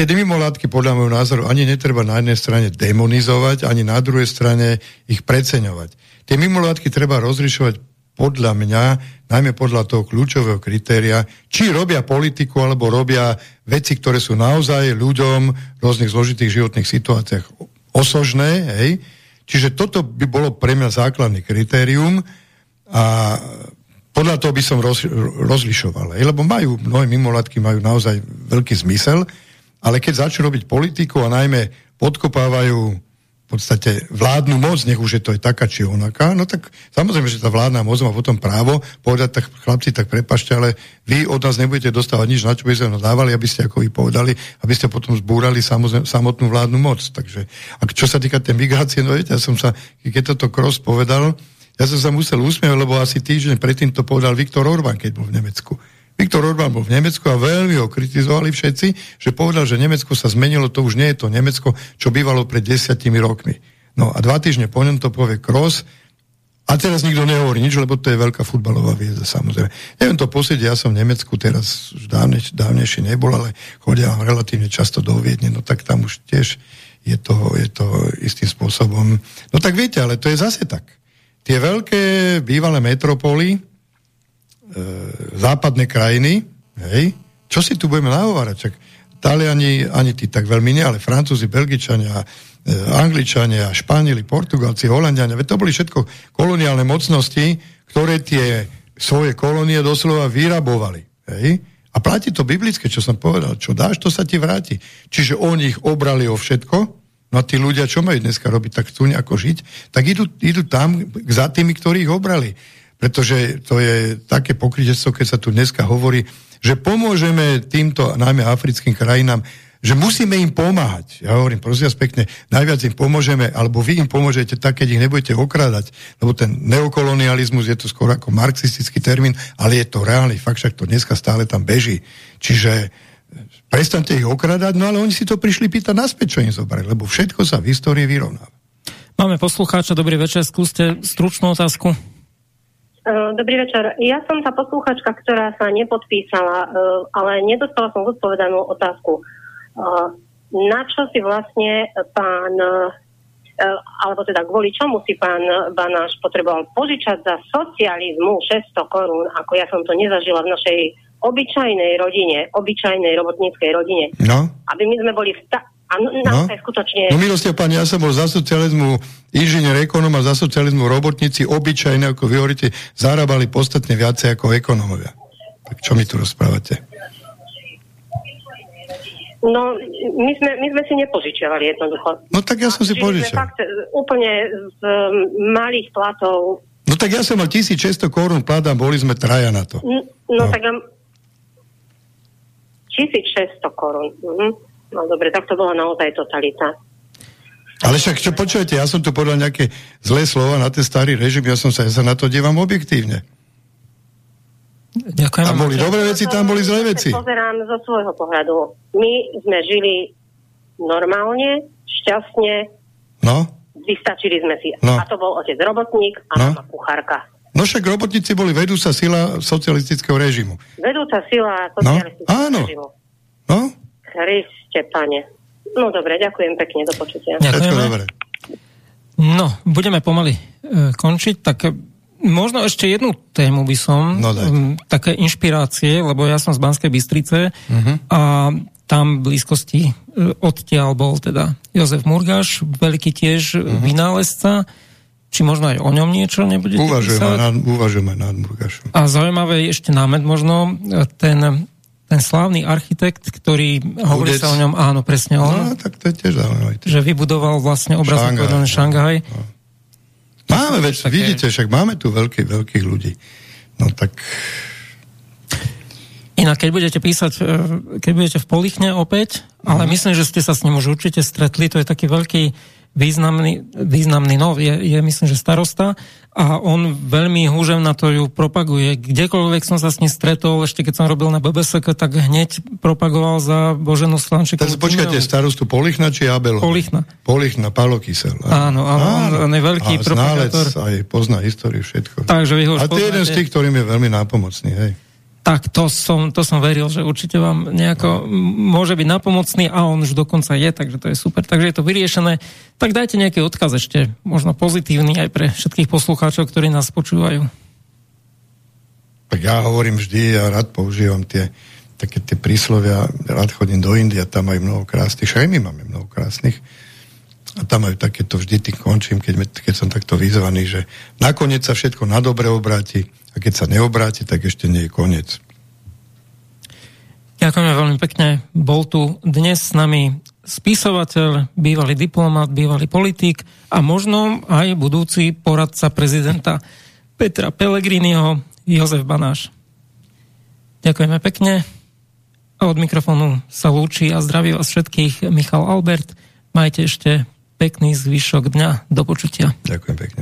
tie mimovládky podľa môjho názoru ani netreba na jednej strane demonizovať, ani na druhej strane ich preceňovať. Tie mimovládky treba rozlišovať podľa mňa, najmä podľa toho kľúčového kritéria, či robia politiku, alebo robia veci, ktoré sú naozaj ľuďom v rôznych zložitých životných situáciách osožné, hej. Čiže toto by bolo pre mňa základný kritérium a podľa toho by som roz, rozlišoval, hej, lebo majú, mnohé mimolatky majú naozaj veľký zmysel, ale keď začnú robiť politiku a najmä podkopávajú v podstate vládnu moc, nech už je to aj taká či onaká, no tak samozrejme, že tá vládna moc má potom právo povedať, tak chlapci, tak prepašte, ale vy od nás nebudete dostávať nič, na čo by sme dávali, aby ste ako vy povedali, aby ste potom zbúrali samotnú vládnu moc. Takže, a čo sa týka tej migrácie, no viete, ja som sa, keď toto Kroos povedal, ja som sa musel usmievať, lebo asi týždeň predtým to povedal Viktor Orbán, keď bol v Nemecku. Viktor Orbán bol v Nemecku a veľmi ho kritizovali všetci, že povedal, že Nemecko sa zmenilo, to už nie je to Nemecko, čo bývalo pred desiatimi rokmi. No a dva týždne po ňom to povie Kroos, a teraz nikto nehovorí nič, lebo to je veľká futbalová vieza, samozrejme. Neviem to posieť, ja som v Nemecku teraz už dávne, dávnejšie nebol, ale chodia relatívne často do Viedne, no tak tam už tiež je to, je to istým spôsobom. No tak viete, ale to je zase tak. Tie veľké bývalé metropoly, západné krajiny, hej, čo si tu budeme nahovárať? Čak Taliani, ani tí tak veľmi nie, ale Francúzi, Belgičania, e, Angličania, Španieli, Portugalci, Holandiania, to boli všetko koloniálne mocnosti, ktoré tie svoje kolónie doslova vyrabovali. Hej? A platí to biblické, čo som povedal. Čo dáš, to sa ti vráti. Čiže oni ich obrali o všetko, no a tí ľudia, čo majú dneska robiť, tak chcú nejako žiť, tak idú, idú tam za tými, ktorí ich obrali pretože to je také pokrytectvo, keď sa tu dneska hovorí, že pomôžeme týmto, najmä africkým krajinám, že musíme im pomáhať. Ja hovorím, prosím vás pekne, najviac im pomôžeme, alebo vy im pomôžete tak, keď ich nebudete okrádať, lebo ten neokolonializmus je to skoro ako marxistický termín, ale je to reálny fakt, však to dneska stále tam beží. Čiže prestante ich okradať, no ale oni si to prišli pýtať naspäť, čo im zobrali, lebo všetko sa v histórii vyrovnáva. Máme poslucháča, dobrý večer, skúste stručnú otázku. Eh, dobrý večer. Ja som tá poslúchačka, ktorá sa nepodpísala, eh, ale nedostala som odpovedanú otázku. Eh, na čo si vlastne pán, alebo teda kvôli čomu si pán Banáš potreboval požičať za socializmu 600 korún, ako ja som to nezažila v našej obyčajnej rodine, obyčajnej robotníckej rodine. No. Aby my sme boli v ta- a naozaj no? skutočne... No milostia pani, ja som bol za socializmu inžinier ekonom a za socializmu robotníci obyčajne, ako vy hovoríte, zarábali podstatne viacej ako ekonomovia. Tak čo mi tu rozprávate? No, my sme, my sme si nepožičiavali jednoducho. No tak ja som si požičial. Fakt, e, úplne z um, malých platov. No tak ja som mal 1600 korún plat a boli sme traja na to. No, no. tak. 1600 korún. Mhm. No dobre, tak to bola naozaj totalita. Ale však čo počujete, ja som tu povedal nejaké zlé slova na ten starý režim, ja som sa, ja sa na to dívam objektívne. Ďakujem. Tam boli dobré veci, tam boli zlé veci. Pozerám zo svojho pohľadu. My sme žili normálne, šťastne, No? vystačili sme si. No. A to bol otec robotník a No. mama kuchárka. No však robotníci boli vedúca sila socialistického režimu. Vedúca sila No, socialistického áno. režimu. No? Kriste, pane. No dobre, ďakujem pekne, do počutia. Všetko Ďakujeme. dobre. No, budeme pomaly e, končiť, tak e, možno ešte jednu tému by som, No, dajte. m, také inšpirácie, lebo ja som z Banskej Bystrice Mhm. a tam v blízkosti e, odtiaľ bol teda Jozef Murgáš, veľký tiež Mhm. vynálezca, či možno aj o ňom niečo nebudete Uvažujem aj písať? nad, uvažujem aj nad Murgašom. A zaujímavé je ešte námed možno, e, ten, ten slávny architekt, ktorý, hovorí Hudec. sa o ňom, áno, presne on, No, tak to je tiež zaujímavé. že vybudoval vlastne obrazne Šanghaj, povedané no. Šanghaj. Máme, veď, Také- vidíte, však máme tu veľkých, veľkých ľudí. No tak, Inak, keď budete písať, e, keď budete v Polichne opäť, ale myslím, že ste sa s ním už určite stretli, to je taký veľký významný, významný no, je, je myslím, že starosta a on veľmi húževnato ju propaguje. Kdekoľvek som sa s ním stretol, ešte keď som robil na BBSK, tak hneď propagoval za Boženu Slančikovú. teraz počkajte, starostu Polichna či Abelo? Polichna. Polichna, Palo Kysel. Áno, áno, on je veľký a propagátor. aj pozná históriu, všetko. Takže vy ho a to je jeden z tých, ktorým je veľmi nápomocný, hej. Tak to som, to som veril, že určite vám nejako môže byť napomocný a on už dokonca je, takže to je super. Takže je to vyriešené. Tak dajte nejaký odkaz ešte, možno pozitívny aj pre všetkých poslucháčov, ktorí nás počúvajú. Tak ja hovorím vždy a rád používam tie také tie príslovia, rád chodím do Indie tam majú mnoho krásnych, aj my máme mnoho krásnych. A tam majú takéto vždy tým končím, keď, keď som takto vyzvaný, že nakoniec sa všetko na dobre obráti a keď sa neobráti, tak ešte nie je koniec. Ďakujeme veľmi pekne. Bol tu dnes s nami spisovateľ, bývalý diplomat, bývalý politik a možno aj budúci poradca prezidenta Petra Pellegriniho, Jozef Banáš. Ďakujeme pekne. A od mikrofónu sa lúči a zdraví vás všetkých Michal Albert. Majte ešte pekný zvyšok dňa. Do počutia. Ďakujem pekne.